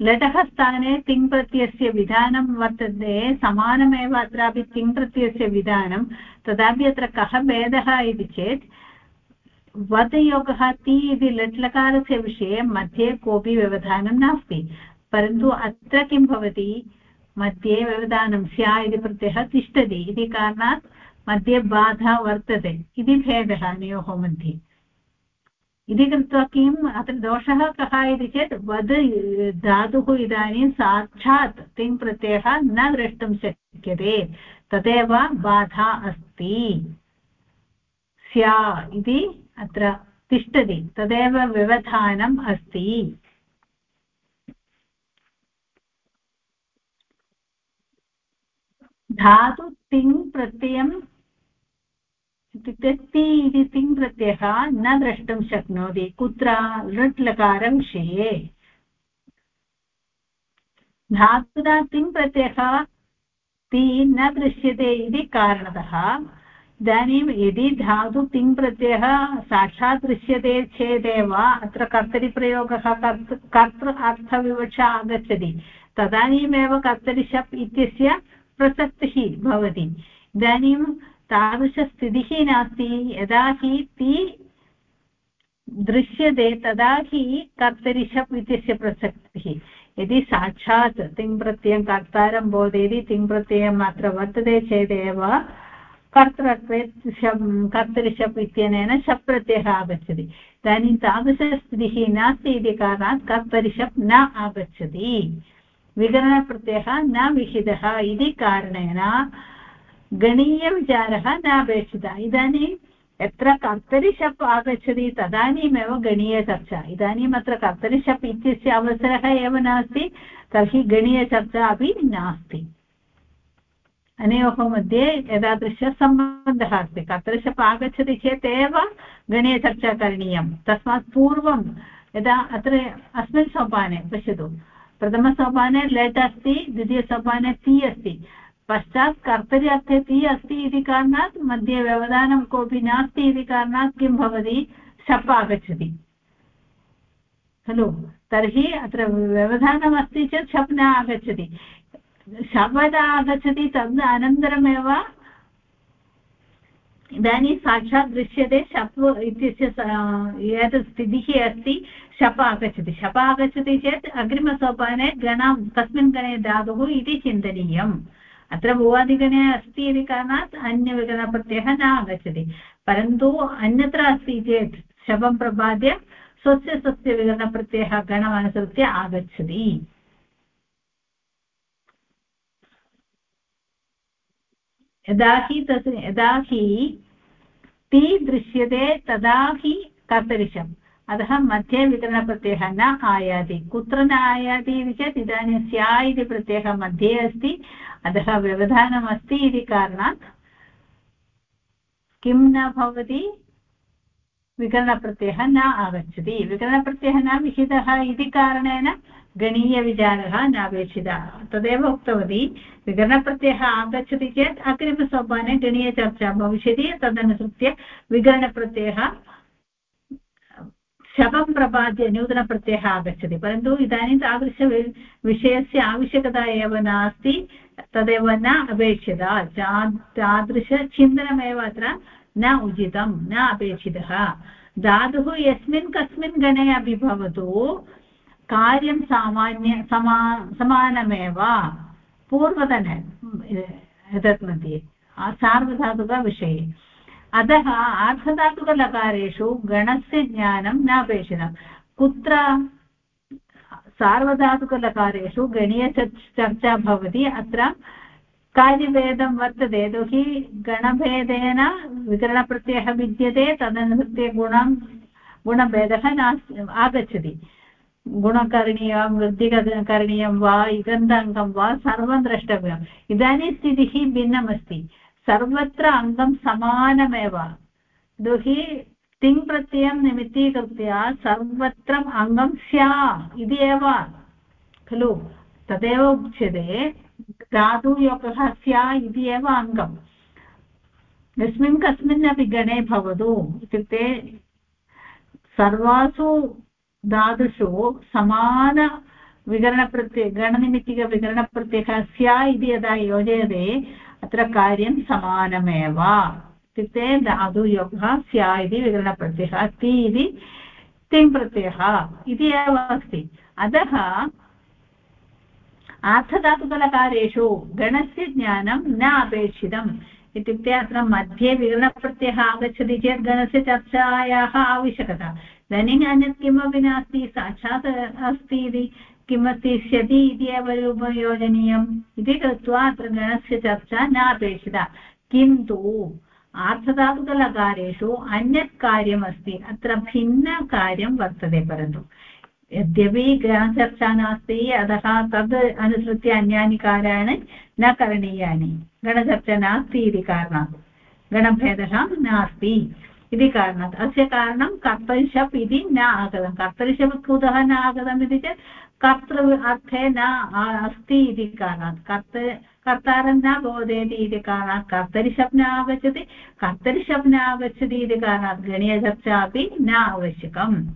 लटः स्थाने तिङ् प्रत्ययस्य विधानं वर्तते, समानमेव अत्रापि तिङ् प्रत्ययस्य विधानं, तदापि अत्र कः भेदः इति चेत् वदयोगः ति इति लट्लकारस्य विषये मध्ये कोऽपि व्यवधानं नास्ति, परन्तु अत्र किं भवति, मध्ये व्यवधानं स्या इति प्रत्ययः तिष्ठति, इति कारणात् मध्ये बाधा वर्तते इति भेदः अनयोः मध्ये इति कृत्वा किम् अत्र दोषः कः इति चेत् वद् धातुः इदानीं साक्षात् तिङ् प्रत्ययः न द्रष्टुं शक्यते तदेव बाधा अस्ति स्या इति अत्र तिष्ठति तदेव व्यवधानम् अस्ति धातु तिङ् प्रत्ययम् इत्युक्ते ति इति तिङ् प्रत्ययः न द्रष्टुं शक्नोति। कुत्र? लृट् लकारविषये धातुना तिङ् ति न दृश्यते इति कारणतः इदानीं यदि धातु तिङ् प्रत्ययः साक्षात् दृश्यते चेदेव, अत्र कर्तरिप्रयोगः कर्तृ कर्तृ अर्थविवक्षा आगच्छति। तदानीमेव कर्तरिशप् इत्यस्य प्रसक्तिः भवति। इदानीं तादृशस्थितिः नास्ति। यदा हि ति दृश्यते, तदा हि कर्तरिषप् इत्यस्य प्रसक्तिः। यदि साक्षात् तिङ्प्रत्ययं कर्तारं बोधयति तिङ्प्रत्ययम् अत्र वर्तते चेदेव, कर्तृत्वे कर्तरिषप् इत्यनेन शप् प्रत्ययः आगच्छति। इदानीं तादृशस्थितिः नास्ति इति कारणात् कर्तरिषप् न आगच्छति। विकरणप्रत्ययः न विहितः इति कारणेन गणीयविचारः न अपेक्षितः इदानीं यत्र कर्तरिशप् आगच्छति, तदानीमेव गणीयचर्चा। इदानीम् अत्र कर्तरिशप् इत्यस्य अवसरः एव नास्ति, तर्हि गणीयचर्चा अपि नास्ति। अनयोः मध्ये एतादृशसम्बन्धः अस्ति। कर्तरिशप् आगच्छति चेत् एव गणीयचर्चा करणीयं। तस्मात् पूर्वं यदा अत्र अस्मिन् सोपाने, पश्यतु, प्रथमसोपाने लेट् अस्ति, द्वितीयसोपाने ति अस्ति। पश्चात् कर्तरि ति अस्ति इति कारणात् मध्ये व्यवधानं कोऽपि नास्ति इति कारणात् किं भवति? शप् आगच्छति। खलु? तर्हि अत्र व्यवधानम् अस्ति चेत् शप् न आगच्छति। शब्द आगच्छति तद् अनन्तरमेव इदानीं साक्षात् दृश्यते शप् इत्यस्य यत् स्थितिः अस्ति, शप आगच्छति। शप आगच्छति चेत् अग्रिमसोपाने गण कस्मिन् गणे धातुः इति चिन्तनीयम्। अत्र भुवादिगणे अस्ति इति कारणात् अन्यविकरणप्रत्ययः न आगच्छति। परन्तु अन्यत्र अस्ति चेत् शपं प्रपाद्य स्वस्य स्वस्य विकरणप्रत्ययः गणमनुसृत्य आगच्छति। यदा हि तत् यदा हि ति दृश्यते तदा हि कर्तरिशम्। अतः मध्ये विकरणप्रत्ययः न आयाति। कुत्र न आयाति इति चेत् इदानीं स्या इति प्रत्ययः मध्ये अस्ति। अतः व्यवधानमस्ति इति कारणात् किं न भवति? विकरणप्रत्ययः न आगच्छति। विकरणप्रत्ययः न विहितः इति कारणेन गणीयविचारः नापेक्षितः। तदेव उक्तवती, विकरणप्रत्ययः आगच्छति चेत् अग्रिमसोपाने गणीयचर्चा भविष्यति। तदनुसृत्य विकरणप्रत्ययः शपं प्रपाद्य नूतनप्रत्ययः आगच्छति परन्तु इदानीं तादृश विषयस्य आवश्यकता एव नास्ति तदेव न अपेक्षिता तादृशचिन्तनमेव अत्र न उचितं न अपेक्षितः धातुः यस्मिन् कस्मिन् गणे अपि भवतु कार्यं सामान्य समा समानमेव पूर्वतन एतत् मध्ये सार्वधातुकविषये अतः आर्धधातुकलकारेषु गणस्य ज्ञानं न अपेक्षितं कुत्र सार्वधातुकलकारेषु गणीयचर्चा भवति, अत्र कार्यभेदं वर्तते। यतोहि गणभेदेन विकरणप्रत्ययः विद्यते तदनुसृत्य गुणं, गुणभेदः नास्ति, आगच्छति। गुणकरणीयं, वृद्धिकरणीयं वा इगन्धाङ्गं वा, सर्वं द्रष्टव्यम्। इदानीं स्थितिः भिन्नमस्ति। सर्वत्र अङ्गं समानमेव यतोहि तिङ् प्रत्ययं निमित्तीकृत्य सर्वत्र अङ्गं स्या इति एव खलु तदेव उच्यते धातुयोगः स्या इति एव अङ्गम् यस्मिन् कस्मिन्नपि गणे भवतु इत्युक्ते सर्वासु धातुषु समान विकरणप्रत्यय गणनिमित्तिकविकरणप्रत्ययः स्या इति यदा योजयते अत्र कार्यं समानमेव। इत्युक्ते धातुयोगः स्या इति विकरणप्रत्ययः, ति इति तिङ् प्रत्ययः इति एव अस्ति। अतः आर्थधातुकलकारेषु गणस्य ज्ञानं न अपेक्षितम्। इत्युक्ते अत्र मध्ये विकरणप्रत्ययः आगच्छति चेत् गणस्य चर्चायाः आवश्यकता। इदानीम् अन्यत् किमपि नास्ति, साक्षात् अस्ति इति। किमस्ति स्यति इति एव रूपं इति कृत्वा अत्र गणस्य चर्चा न अपेक्षिता किन्तु आर्थधातुकलकारेषु अन्यत् कार्यमस्ति, अत्र भिन्नकार्यं वर्तते परन्तु। यद्यपि गणचर्चा नास्ति, अतः तद् अनुसृत्य अन्यानि कार्याणि न करणीयानि। गणचर्चा नास्ति इति कारणात्। गणभेदः नास्ति इति कारणात्। अस्य कारणं कर्तरिशप् इति न आगतं। कर्तरिशप् कुतः न आगतम् इति चेत् कर्तृ अर्थे न अस्ति इति कारणात्। कर्त कर्तारं न बोधयति इति कारणात् कर्तरिशप् न आगच्छति कर्तरिशप् न आगच्छति इति कारणात् गणीयचर्चा अपि न आवश्यकम्।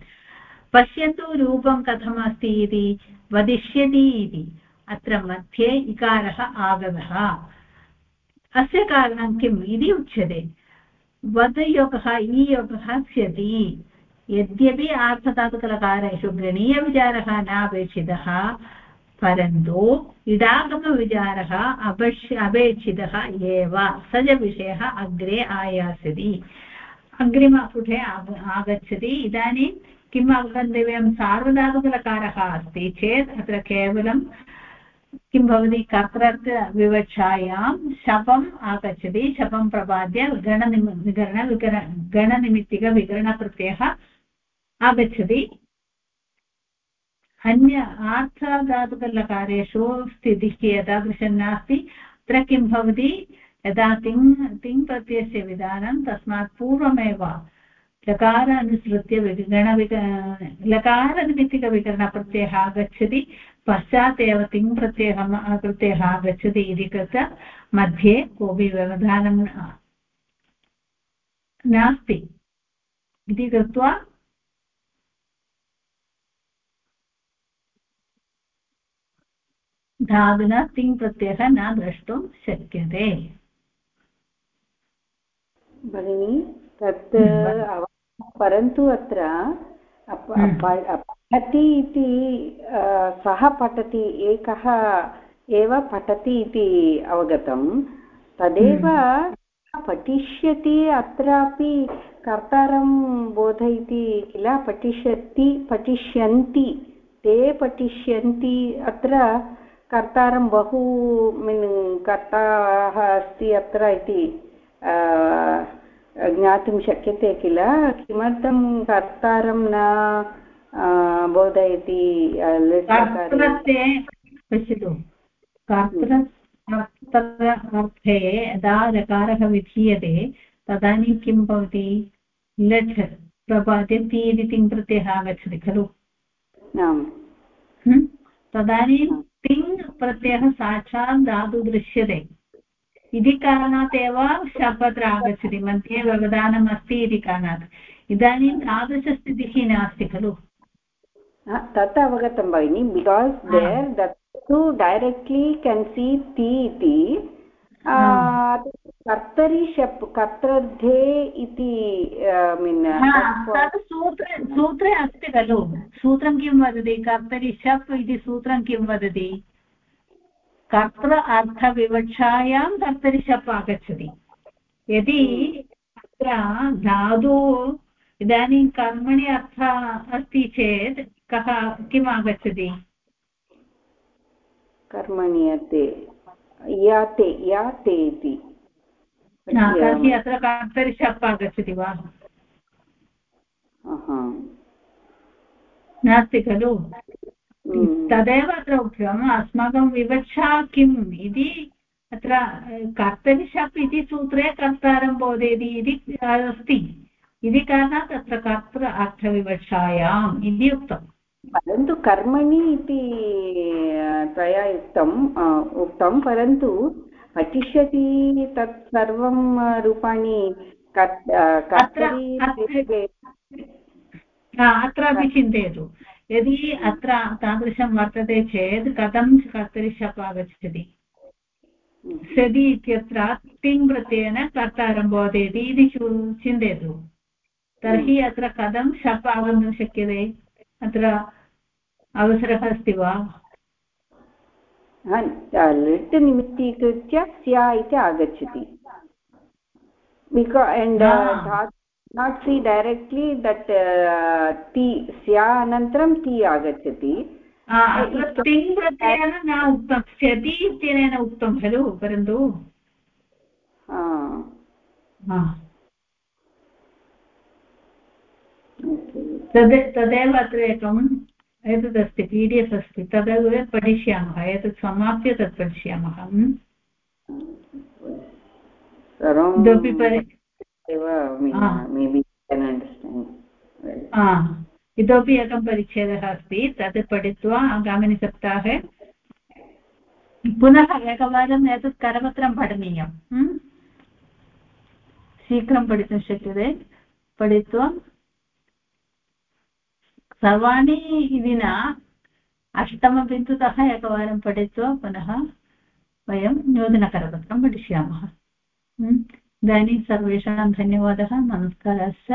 पश्यन्तु रूपं कथमस्ति इति, वदिष्यति इति। अत्र मध्ये इकारः आगतः। अस्य कारणं किम्? इति उच्यते। वदयोगः ईयोगः स्यति। यद्यपि आर्थधातुकलकारेषु गणीयविचारः नापेक्षितः, परन्तु इडागमविचारः अवश्य अपेक्षितः एव। स च विषयः अग्रे आयास्यति। अग्रिमपुटे आगच्छति। इदानीं किम् अवगन्तव्यं सार्वधातुकलकारः अस्ति चेत् अत्र केवलं किं भवति? कर्तृविवक्षायां शपम् आगच्छति। शपं प्रपाद्य गणनिमि विकरण विकर गणनिमित्तिकविकरणप्रत्ययः आगच्छति। अन्य आर्थधातुकलकारेषु स्थितिः एतादृशं नास्ति। अत्र किं भवति? यदा तिङ् तिङ् प्रत्ययस्य विधानं तस्मात् पूर्वमेव लकार अनुसृत्य गणविक लकारनिमित्तिकविकरणप्रत्ययः आगच्छति। पश्चात् एव तिङ् प्रत्ययः प्रत्ययः आगच्छति इति कृत्वा मध्ये कोऽपि व्यवधानं नास्ति। इति कृत्वा धातुना तिङ् प्रत्ययः न द्रष्टुं शक्यते। भगिनि तत् परन्तु अत्र पठति इति सः पठति एकः एव पठति इति अवगतं। तदेव पठिष्यति अत्रापि कर्तारं बोधयति किल पठिष्यति पठिष्यन्ति ते पठिष्यन्ति अत्र कर्तारं बहु मीन् कर्ताः अस्ति अत्र इति ज्ञातुं शक्यते किल? किमर्थं कर्तारं न बोधयति पश्यतु कर्तृ यदा रकारः विधीयते तदानीं किं भवति? लट् प्रपाद्य ति इति तिङ् प्रत्ययः आगच्छति खलु? तदानीं तिङ् प्रत्ययः साक्षात् धातु दृश्यते। इति कारणात् एव शप् अत्र आगच्छति। मध्ये व्यवधानम् अस्ति इति कारणात्। इदानीं तादृशस्थितिः नास्ति खलु। तत् अवगतं भगिनि। Because there that directly can see ति इति कर्तरि शप् कर्तृध्ये इति मीन् तत् सूत्रे सूत्रे अस्ति खलु। सूत्रं किं वदति? कर्तरि शप् इति सूत्रं किं वदति? कर्तृ अर्थविवक्षायां कर्तरि शप् आगच्छति. यदि अत्र धातु इदानीं कर्मणि अर्थ अस्ति चेत् कः किम् आगच्छति? कर्मणि अर्थे याते याते इति तर्हि अत्र कर्तरि शप् आगच्छति वा? नास्ति खलु? तदेव अत्र उक्तम् अस्माकं विवक्षा किम् इति अत्र कर्तरि शप् इति सूत्रे कर्तारं बोधयति इति अस्ति इति कारणात् अत्र कर्तृ अर्थविवक्षायाम् इति उक्तम् परन्तु कर्मणि इति त्वया उक्तम् उक्तं परन्तु पठिष्यति तत् सर्वं रूपाणि अत्रापि चिन्तयतु यदि अत्र तादृशं वर्तते चेत् कथं कर्तरि शप् आगच्छति सदि इत्यत्र तिङ् प्रत्ययेन कर्तारं बोधयति इति चिन्तयतु। तर्हि अत्र कथं शप् आगन्तुं शक्यते? अत्र अवसरः अस्ति वा? लिट् निमित्तीकृत्य स्या इति आगच्छति। बिका नाट् सी डैरेक्ट्लि दट् ति स्या अनन्तरं ति आगच्छति तिङ् प्रत्ययेन न उक्तं स्यति इत्यनेन उक्तं खलु परन्तु तद् तदेव अत्र एकम् एतदस्ति पी डि एफ् अस्ति तदेव पठिष्यामः एतत् समाप्य तत् पठिष्यामः इतोपि इतोपि एकं परिच्छेदः अस्ति तत् पठित्वा आगामिनि सप्ताहे पुनः एकवारम् एतत् करपत्रं पठनीयं शीघ्रं पठितुं शक्यते. पठित्वा सर्वाणि इति न अष्टमबिन्दुतः एकवारं पठित्वा पुनः वयं नूतनकरपत्रं पठिष्यामः इदानीं सर्वेषां धन्यवादः नमस्कारश्च